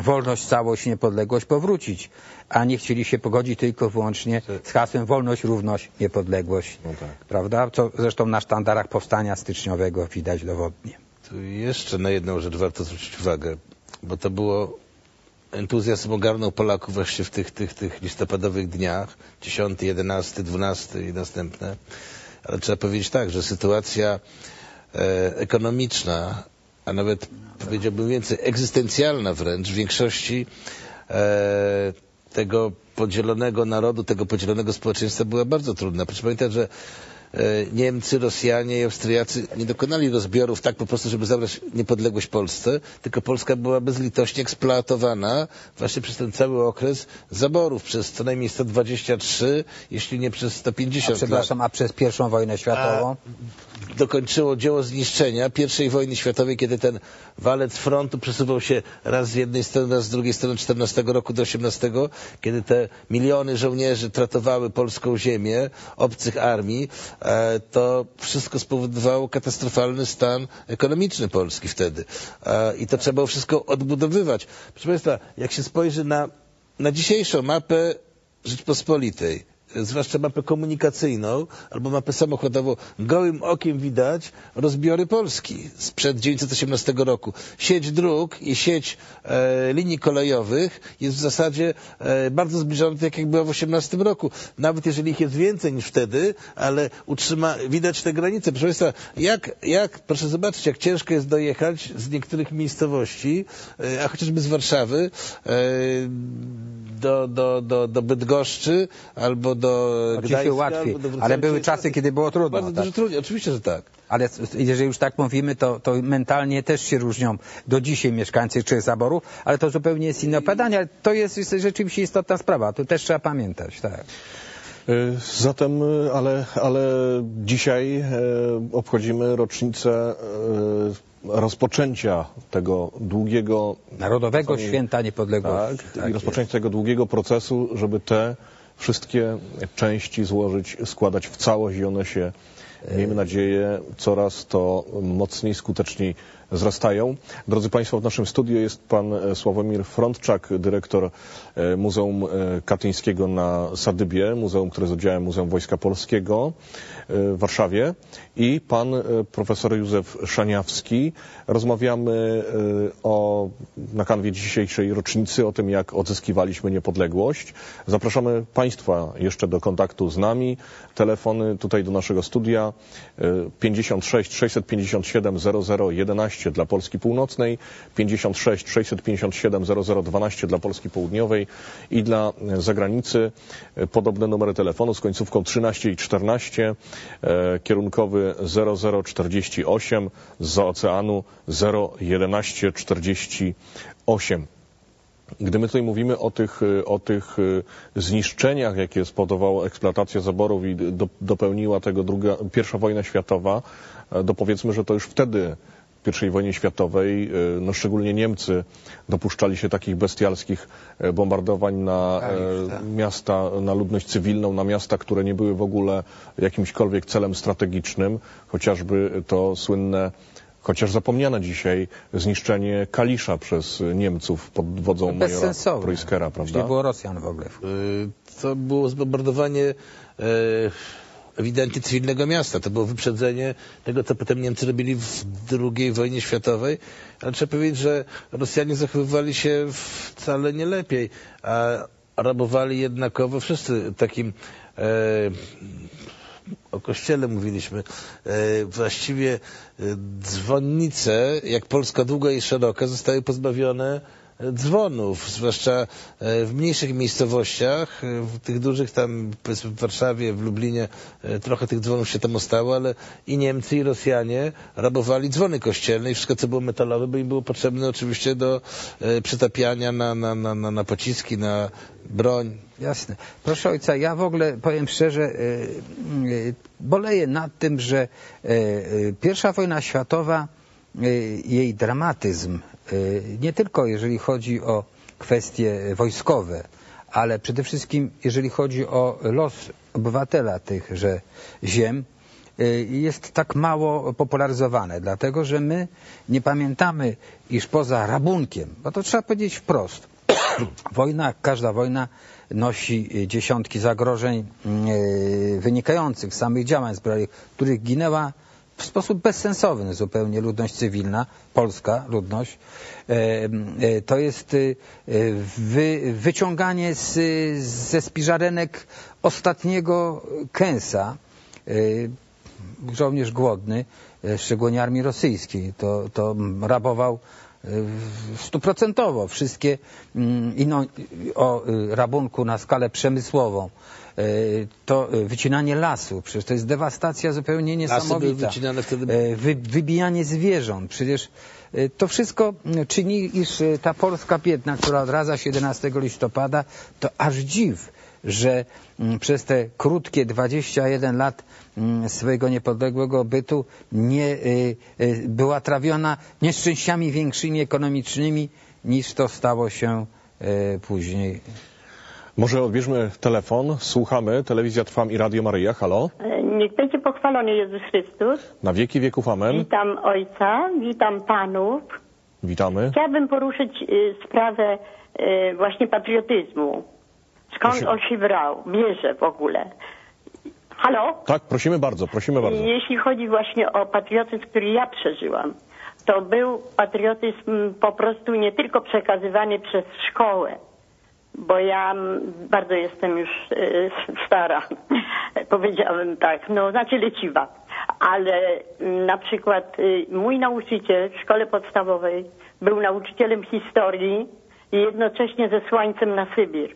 wolność, całość, niepodległość powrócić, a nie chcieli się pogodzić tylko wyłącznie z hasłem wolność, równość, niepodległość. No tak. Prawda? Co zresztą na sztandarach powstania styczniowego widać dowodnie. Tu jeszcze na jedną rzecz warto zwrócić uwagę, bo to było entuzjazm ogarnął Polaków właśnie w tych, tych, tych listopadowych dniach, 10, 11, 12 i następne. Ale trzeba powiedzieć tak, że sytuacja e, ekonomiczna, a nawet powiedziałbym więcej, egzystencjalna wręcz w większości e, tego podzielonego narodu, tego podzielonego społeczeństwa była bardzo trudna. Proszę pamiętać, że Niemcy, Rosjanie i Austriacy nie dokonali rozbiorów tak po prostu, żeby zabrać niepodległość Polsce, tylko Polska była bezlitośnie eksploatowana właśnie przez ten cały okres zaborów, przez co najmniej 123, jeśli nie przez 150 a przepraszam, lat. a przez pierwszą wojnę światową? A dokończyło dzieło zniszczenia pierwszej wojny światowej, kiedy ten walec frontu przesuwał się raz z jednej strony, raz z drugiej strony 14 roku do 18, kiedy te miliony żołnierzy tratowały polską ziemię, obcych armii, E, to wszystko spowodowało katastrofalny stan ekonomiczny Polski wtedy. E, I to trzeba było wszystko odbudowywać. Proszę Państwa, jak się spojrzy na, na dzisiejszą mapę Rzeczpospolitej, zwłaszcza mapę komunikacyjną albo mapę samochodową, gołym okiem widać rozbiory Polski sprzed 1918 roku. Sieć dróg i sieć e, linii kolejowych jest w zasadzie e, bardzo zbliżona tak jak była w 18 roku. Nawet jeżeli ich jest więcej niż wtedy, ale utrzyma, widać te granice. Proszę Państwa, jak, jak, proszę zobaczyć, jak ciężko jest dojechać z niektórych miejscowości, e, a chociażby z Warszawy, e, do, do, do, do Bydgoszczy albo do Oczywiście Gdańska. łatwiej, do ale były czasy, kiedy było trudno. Bardzo tak. dużo trudniej, oczywiście, że tak. Ale jeżeli już tak mówimy, to, to mentalnie też się różnią do dzisiaj mieszkańcy trzech zaborów, ale to zupełnie jest inne opowiadanie, ale to jest, jest rzeczywiście istotna sprawa, to też trzeba pamiętać, tak. Y, Zatem, y, ale, ale dzisiaj e, obchodzimy rocznicę rozpoczęcia tego długiego Narodowego czasami- Święta Niepodległości. Tak, Tak i rozpoczęcia tego długiego procesu, żeby te wszystkie części złożyć, składać w całość i one się, miejmy nadzieję, coraz to mocniej, skuteczniej wzrastają. Drodzy Państwo, w naszym studiu jest pan Sławomir Frontczak, dyrektor Muzeum e, Katyńskiego na Sadybie, muzeum, które jest oddziałem Muzeum Wojska Polskiego e, w Warszawie i pan e, profesor Józef Szaniawski. Rozmawiamy e, o, na kanwie dzisiejszej rocznicy o tym, jak odzyskiwaliśmy niepodległość. Zapraszamy Państwa jeszcze do kontaktu z nami. Telefony tutaj do naszego studia e, 56 657 0011 dla Polski Północnej, 56 657 0012 dla Polski Południowej i dla e, zagranicy e, podobne numery telefonu z końcówką 13 i 14, e, kierunkowy 0048 z oceanu 01148. Gdy my tutaj mówimy o tych, o tych y, zniszczeniach, jakie spowodowała eksploatacja zaborów i do, dopełniła tego druga, pierwsza wojna światowa, e, to powiedzmy, że to już wtedy I wojnie światowej, y, no szczególnie Niemcy dopuszczali się takich bestialskich e, bombardowań na Tak, e, tak. miasta, na ludność cywilną, na miasta, które nie były w ogóle jakimśkolwiek celem strategicznym, chociażby to słynne Chociaż zapomniane dzisiaj zniszczenie Kalisza przez Niemców pod wodzą majora. Preuskera, prawda? nie było Rosjan w ogóle. Y, To było zbombardowanie e, ewidentnie cywilnego miasta. To było wyprzedzenie tego, co potem Niemcy robili w II wojnie światowej. Ale trzeba powiedzieć, że Rosjanie zachowywali się wcale nie lepiej, a rabowali jednakowo wszyscy takim e, o kościele mówiliśmy, e, właściwie e, dzwonnice, jak Polska długa i szeroka, zostały pozbawione dzwonów, zwłaszcza e, w mniejszych miejscowościach, e, w tych dużych tam, powiedzmy w Warszawie, w Lublinie, e, trochę tych dzwonów się tam ostało, ale i Niemcy, i Rosjanie rabowali dzwony kościelne i wszystko, co było metalowe, bo im było potrzebne oczywiście do przetapiania na, na, na, na, na pociski, na broń. Jasne. Proszę ojca, ja w ogóle powiem szczerze, boleję nad tym, że pierwsza wojna światowa, jej dramatyzm, nie tylko jeżeli chodzi o kwestie wojskowe, ale przede wszystkim jeżeli chodzi o los obywatela tychże ziem, e, jest tak mało popularyzowane, dlatego że my nie pamiętamy, iż poza rabunkiem, bo to trzeba powiedzieć wprost, wojna, każda wojna nosi y, dziesiątki zagrożeń y, wynikających z samych działań zbrojnych, których ginęła w sposób bezsensowny zupełnie ludność cywilna, polska ludność. E, e, To jest y, wy, wyciąganie z, ze spiżarenek ostatniego kęsa. Żołnierz głodny, e, szczególnie armii rosyjskiej, to, to rabował e, stuprocentowo wszystkie mm, ino, o rabunku na skalę przemysłową. E, To y, wycinanie lasu, przecież to jest dewastacja zupełnie Lasy były niesamowita. wycinane wtedy E, Wy, wybijanie zwierząt, przecież e, to wszystko czyni, iż e, ta Polska biedna, która odradza się 11 listopada, to aż dziw, że przez te krótkie 21 lat swojego niepodległego bytu nie była trawiona nieszczęściami większymi ekonomicznymi niż to stało się e, później. Może odbierzmy telefon, słuchamy. Telewizja Trwam i Radio Maryja. Halo? E, Niech będzie pochwalony Jezus Chrystus. Na wieki wieków amen. Witam Ojca, witam Panów. Witamy. Chciałabym poruszyć y, sprawę y, właśnie patriotyzmu. skąd Prosi- on się brał, bierze w ogóle. Halo? Tak, prosimy bardzo, prosimy bardzo. Jeśli chodzi właśnie o patriotyzm, który ja przeżyłam, to był patriotyzm po prostu nie tylko przekazywany przez szkołę, bo ja bardzo jestem już e, stara, powiedziałabym tak, no znaczy leciwa, ale na przykład y, mój nauczyciel w szkole podstawowej był nauczycielem historii i jednocześnie ze słońcem na Sybir.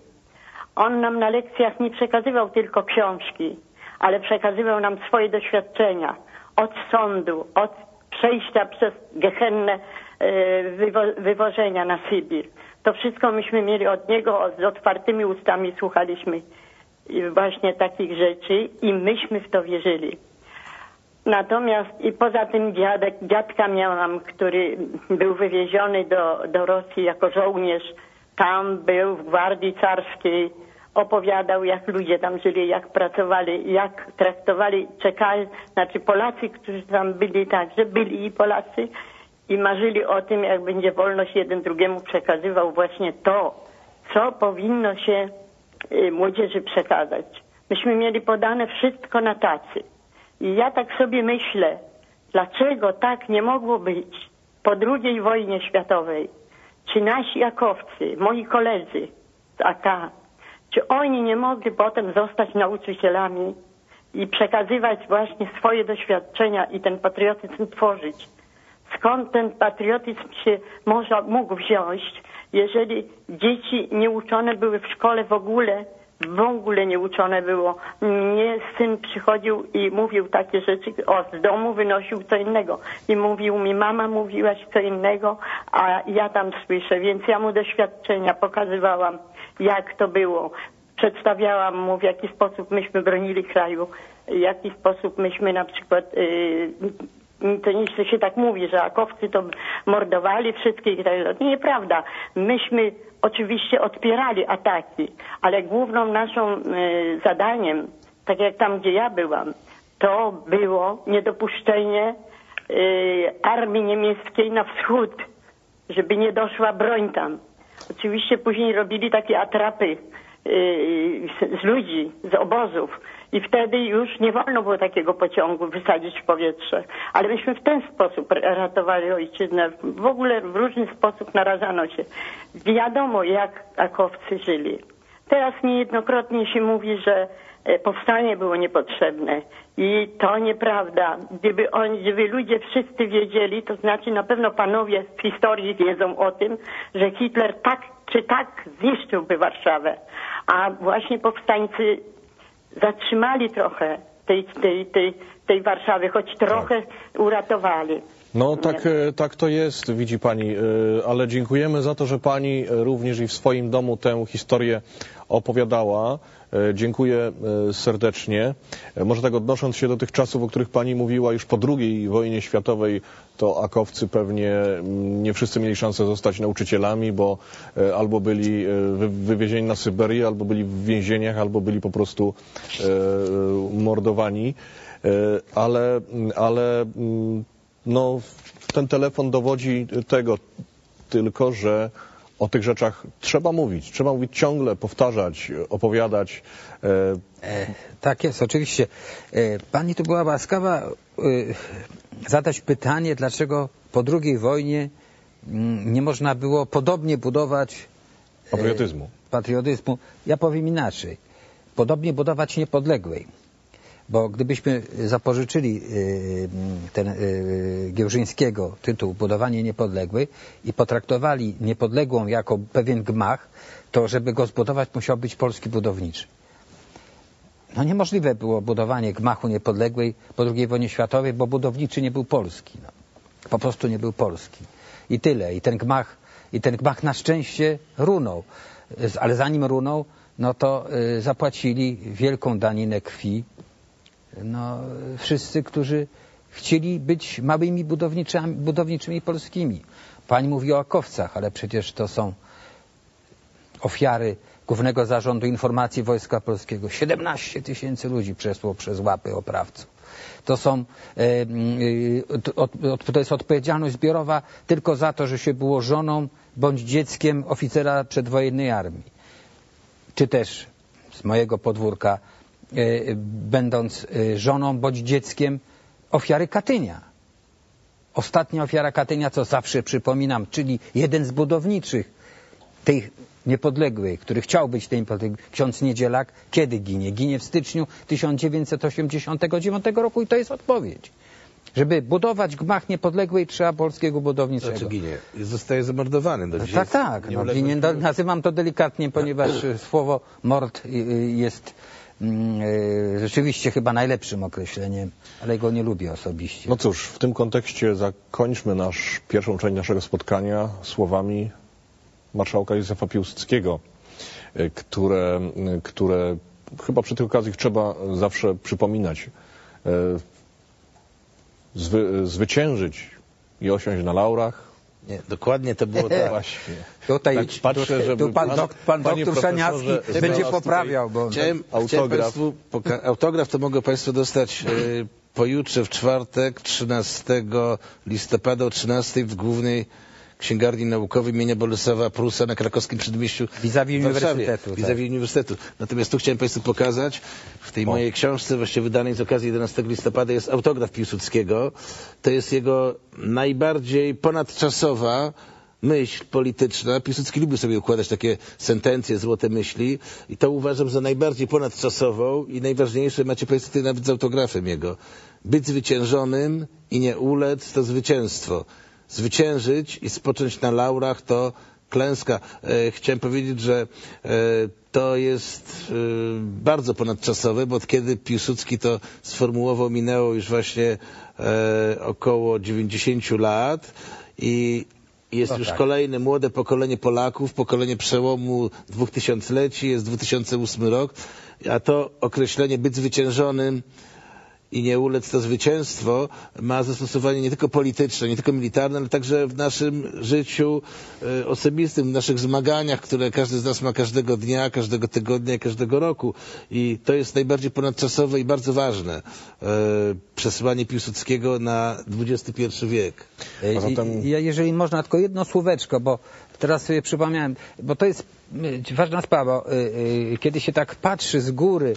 On nam na lekcjach nie przekazywał tylko książki, ale przekazywał nam swoje doświadczenia od sądu, od przejścia przez gehennę e, wywo- wywożenia na Sybir. To wszystko myśmy mieli od niego, z otwartymi ustami słuchaliśmy właśnie takich rzeczy i myśmy w to wierzyli. Natomiast i poza tym dziadek, dziadka miałam, który był wywieziony do, do Rosji jako żołnierz. Tam był w Gwardii Carskiej. Opowiadał, jak ludzie tam żyli, jak pracowali, jak traktowali, czekali, znaczy Polacy, którzy tam byli także, byli i Polacy i marzyli o tym, jak będzie wolność jeden drugiemu przekazywał właśnie to, co powinno się y, młodzieży przekazać. Myśmy mieli podane wszystko na tacy. I ja tak sobie myślę, dlaczego tak nie mogło być po II wojnie światowej? Czy nasi jakowcy, moi koledzy z AK, czy oni nie mogli potem zostać nauczycielami i przekazywać właśnie swoje doświadczenia i ten patriotyzm tworzyć? Skąd ten patriotyzm się można, mógł wziąć, jeżeli dzieci nie uczone były w szkole w ogóle, w ogóle nie uczone było. Mnie syn przychodził i mówił takie rzeczy, o z domu wynosił co innego. I mówił mi, mama mówiłaś co innego, a ja tam słyszę, więc ja mu doświadczenia pokazywałam, jak to było. Przedstawiałam mu, w jaki sposób myśmy bronili kraju, w jaki sposób myśmy na przykład yy, to nie się tak mówi, że akowcy to mordowali wszystkich tak. Nieprawda. Myśmy oczywiście odpierali ataki, ale główną naszą e, zadaniem, tak jak tam, gdzie ja byłam, to było niedopuszczenie e, armii niemieckiej na wschód, żeby nie doszła broń tam. Oczywiście później robili takie atrapy z, z ludzi, z obozów i wtedy już nie wolno było takiego pociągu wysadzić w powietrze. Ale myśmy w ten sposób ratowali ojczyznę. W ogóle w różny sposób narażano się. Wiadomo, jak akowcy żyli. Teraz niejednokrotnie się mówi, że e, powstanie było niepotrzebne. I to nieprawda. Gdyby, oni, gdyby ludzie wszyscy wiedzieli, to znaczy na pewno panowie z historii wiedzą o tym, że Hitler tak czy tak zniszczyłby Warszawę. A właśnie powstańcy zatrzymali trochę tej, tej, tej, tej Warszawy, choć trochę uratowali. No tak, e, tak to jest, widzi Pani, e, ale dziękujemy za to, że Pani e, również i w swoim domu tę historię opowiadała. Dziękuję serdecznie. Może tak odnosząc się do tych czasów, o których Pani mówiła już po II wojnie światowej, to akowcy pewnie mm, nie wszyscy mieli szansę zostać nauczycielami, bo albo byli wy- wywiezieni na Syberię, albo byli w więzieniach, albo byli po prostu mordowani. Ale, ale mm, no, ten telefon dowodzi tego tylko, że o tych rzeczach trzeba mówić. Trzeba mówić ciągle, powtarzać, opowiadać. E, E, tak jest, oczywiście. E, pani tu była łaskawa e, zadać pytanie, dlaczego po II wojnie mm, nie można było podobnie budować Patriotyzmu. patriotyzmu. Ja powiem inaczej. Podobnie budować niepodległej. Bo gdybyśmy zapożyczyli y, ten y, Giełżyńskiego tytuł Budowanie Niepodległej i potraktowali niepodległą jako pewien gmach, to żeby go zbudować musiał być polski budowniczy. No niemożliwe było budowanie gmachu niepodległej po II wojnie światowej, bo budowniczy nie był polski. No. Po prostu nie był polski. I tyle. I ten gmach, i ten gmach na szczęście runął. Ale zanim runął, no to y, zapłacili wielką daninę krwi no, wszyscy, którzy chcieli być małymi budowniczami, budowniczymi polskimi. Pani mówi o akowcach, ale przecież to są ofiary Głównego Zarządu Informacji Wojska Polskiego. 17 tysięcy ludzi przeszło przez łapy oprawców. To są, e, e, to- jest odpowiedzialność zbiorowa tylko za to, że się było żoną bądź dzieckiem oficera przedwojennej armii. Czy też z mojego podwórka, będąc e, żoną bądź dzieckiem ofiary Katynia. Ostatnia ofiara Katynia, co zawsze przypominam, czyli jeden z budowniczych tej niepodległej, który chciał być tej niepodległej, ksiądz Niedzielak, kiedy ginie? Ginie w styczniu 1989 roku i to jest odpowiedź. Żeby budować gmach niepodległej trzeba polskiego budowniczego. Znaczy ginie. Zostaje zamordowany do No dzisiaj. tak, tak. No, Nie ginie, nazywam to delikatnie, ponieważ słowo mord y, y, jest rzeczywiście chyba najlepszym określeniem, ale go nie lubię osobiście. No cóż, w tym kontekście zakończmy nasz, pierwszą część naszego spotkania słowami marszałka Józefa Piłsudskiego, y, które, które chyba przy tej okazji trzeba zawsze przypominać. Y, Zwy, zwyciężyć i osiąść na laurach. Nie, dokładnie to było tak. Właśnie. Tutaj, Tak patrzę, tu, żeby tu pan, dok, pan doktor profesorze, będzie poprawiał, bo Chciałem, Autograf. chciałem Państwu autograf to mogą Państwo dostać e, pojutrze w czwartek 13 listopada o 13 w głównej księgarni naukowej imienia Bolesława Prusa na krakowskim przedmieściu Vis-a-vis uniwersytetu, tak. Vis-a-vis uniwersytetu. Natomiast tu chciałem Państwu pokazać, w tej mojej książce właśnie wydanej z okazji 11 listopada jest autograf Piłsudskiego. To jest jego najbardziej ponadczasowa myśl polityczna. Piłsudski lubił sobie układać takie sentencje, złote myśli i to uważam za najbardziej ponadczasową i najważniejsze, macie Państwo tutaj nawet z autografem jego. Być zwyciężonym i nie ulec to zwycięstwo. Zwyciężyć i spocząć na laurach to klęska. E, chciałem powiedzieć, że e, to jest e, bardzo ponadczasowe, bo od kiedy Piłsudski to sformułował, minęło już właśnie około 90 lat i jest No już tak. kolejne młode pokolenie Polaków, pokolenie przełomu dwóch tysiącleci, jest 2008 rok, a to określenie być zwyciężonym i nie ulec to zwycięstwo ma zastosowanie nie tylko polityczne, nie tylko militarne, ale także w naszym życiu e, osobistym, w naszych zmaganiach, które każdy z nas ma każdego dnia, każdego tygodnia i każdego roku. I to jest najbardziej ponadczasowe i bardzo ważne e, przesłanie Piłsudskiego na XXI wiek. E, zatem- Ja, jeżeli można, tylko jedno słóweczko, bo teraz sobie przypomniałem, bo to jest y, ważna sprawa. Kiedy się tak patrzy z góry,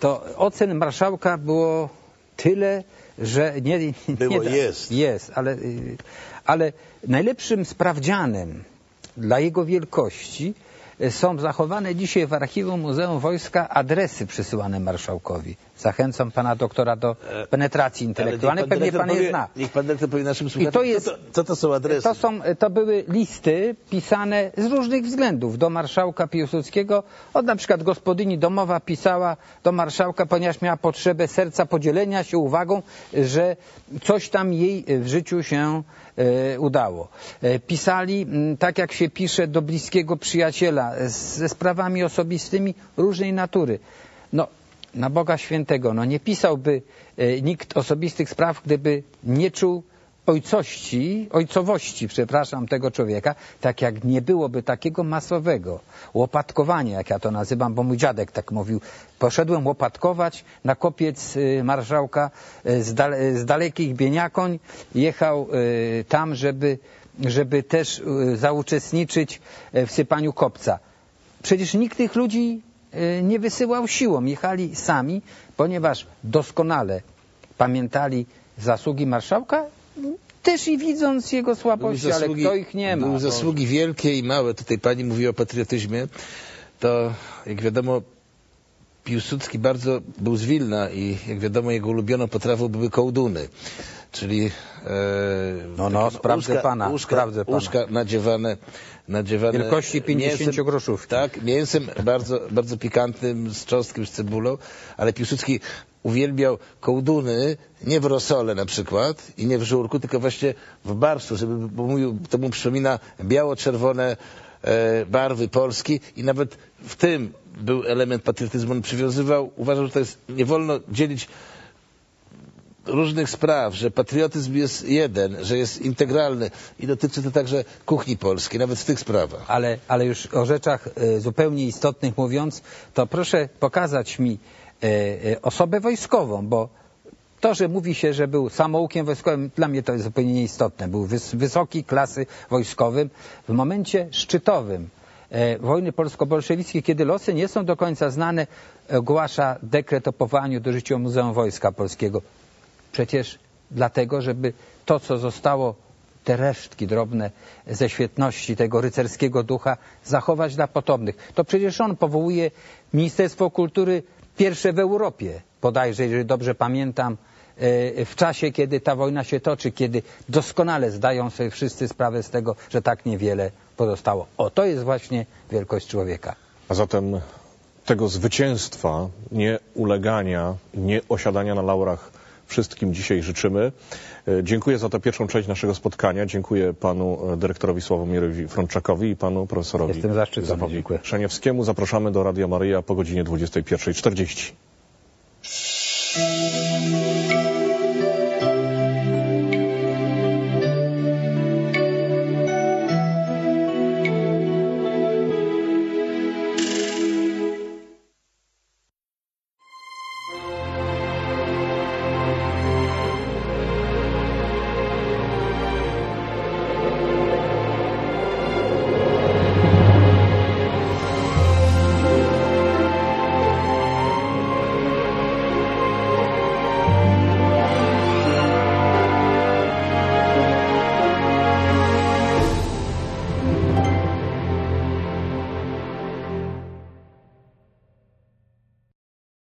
to ocen marszałka było tyle, że nie, nie Było, da- jest. Jest, ale, y, ale najlepszym sprawdzianem dla jego wielkości y, są zachowane dzisiaj w archiwum Muzeum Wojska adresy przysyłane marszałkowi. Zachęcam pana doktora do penetracji intelektualnej. Niech Pewnie pan je powie- zna. Niech pan dyrektor powie naszym słuchaczom, to jest- co, to, co to są adresy. To, są, to były listy pisane z różnych względów do marszałka Piłsudskiego. Od na przykład gospodyni domowa pisała do marszałka, ponieważ miała potrzebę serca podzielenia się uwagą, że coś tam jej w życiu się e, udało. E, pisali, tak jak się pisze do bliskiego przyjaciela, ze sprawami osobistymi różnej natury. Na Boga Świętego, no nie pisałby e, nikt osobistych spraw, gdyby nie czuł ojcości, ojcowości, przepraszam, tego człowieka, tak jak nie byłoby takiego masowego łopatkowania, jak ja to nazywam, bo mój dziadek tak mówił. Poszedłem łopatkować na kopiec y, marszałka y, z, z dalekich Bieniakoń, jechał tam, żeby, żeby też zauczestniczyć w sypaniu kopca. Przecież nikt tych ludzi nie wysyłał siłą, jechali sami, ponieważ doskonale pamiętali zasługi marszałka, też i widząc jego Były słabości, ale kto ich nie ma. Były zasługi wielkie i małe. Tutaj pani mówi o patriotyzmie. To, jak wiadomo, Piłsudski bardzo był z Wilna i, jak wiadomo, jego ulubioną potrawą były kołduny. Czyli e, No, no, sprawdzę pana, łóżka, sprawdzę pana. nadziewane, nadziewane Wielkości 50 mięsem, groszówki. Tak, mięsem bardzo, bardzo pikantnym, z cząstkiem, z cebulą, ale Piłsudski uwielbiał kołduny nie w rosole na przykład i nie w żurku, tylko właśnie w barszczu, żeby bo mówił, to mu przypomina biało-czerwone e, barwy Polski i nawet w tym był element patriotyzmu. On przywiązywał, uważał, że to jest, nie wolno dzielić różnych spraw, że patriotyzm jest jeden, że jest integralny i dotyczy to także kuchni polskiej, nawet w tych sprawach. Ale, ale już o rzeczach e, zupełnie istotnych mówiąc, to proszę pokazać mi e, e, osobę wojskową, bo to, że mówi się, że był samoukiem wojskowym, dla mnie to jest zupełnie nieistotne. Był wys, wysokiej klasy wojskowym w momencie szczytowym wojny polsko-bolszewickiej, kiedy losy nie są do końca znane, ogłasza dekret o powołaniu do życia Muzeum Wojska Polskiego. Przecież dlatego, żeby to, co zostało, te resztki drobne ze świetności tego rycerskiego ducha zachować dla potomnych. To przecież on powołuje Ministerstwo Kultury pierwsze w Europie, bodajże, jeżeli dobrze pamiętam, e, w czasie, kiedy ta wojna się toczy, kiedy doskonale zdają sobie wszyscy sprawę z tego, że tak niewiele pozostało. O, to jest właśnie wielkość człowieka. A zatem tego zwycięstwa, nie ulegania, nie osiadania na laurach wszystkim dzisiaj życzymy. E, Dziękuję za tę pierwszą część naszego spotkania. Dziękuję panu e, dyrektorowi Sławomirowi Frączakowi i panu profesorowi Jestem zaszczycony, dziękuję. Przeniewskiemu. Zapraszamy do Radia Maryja po godzinie 21.40.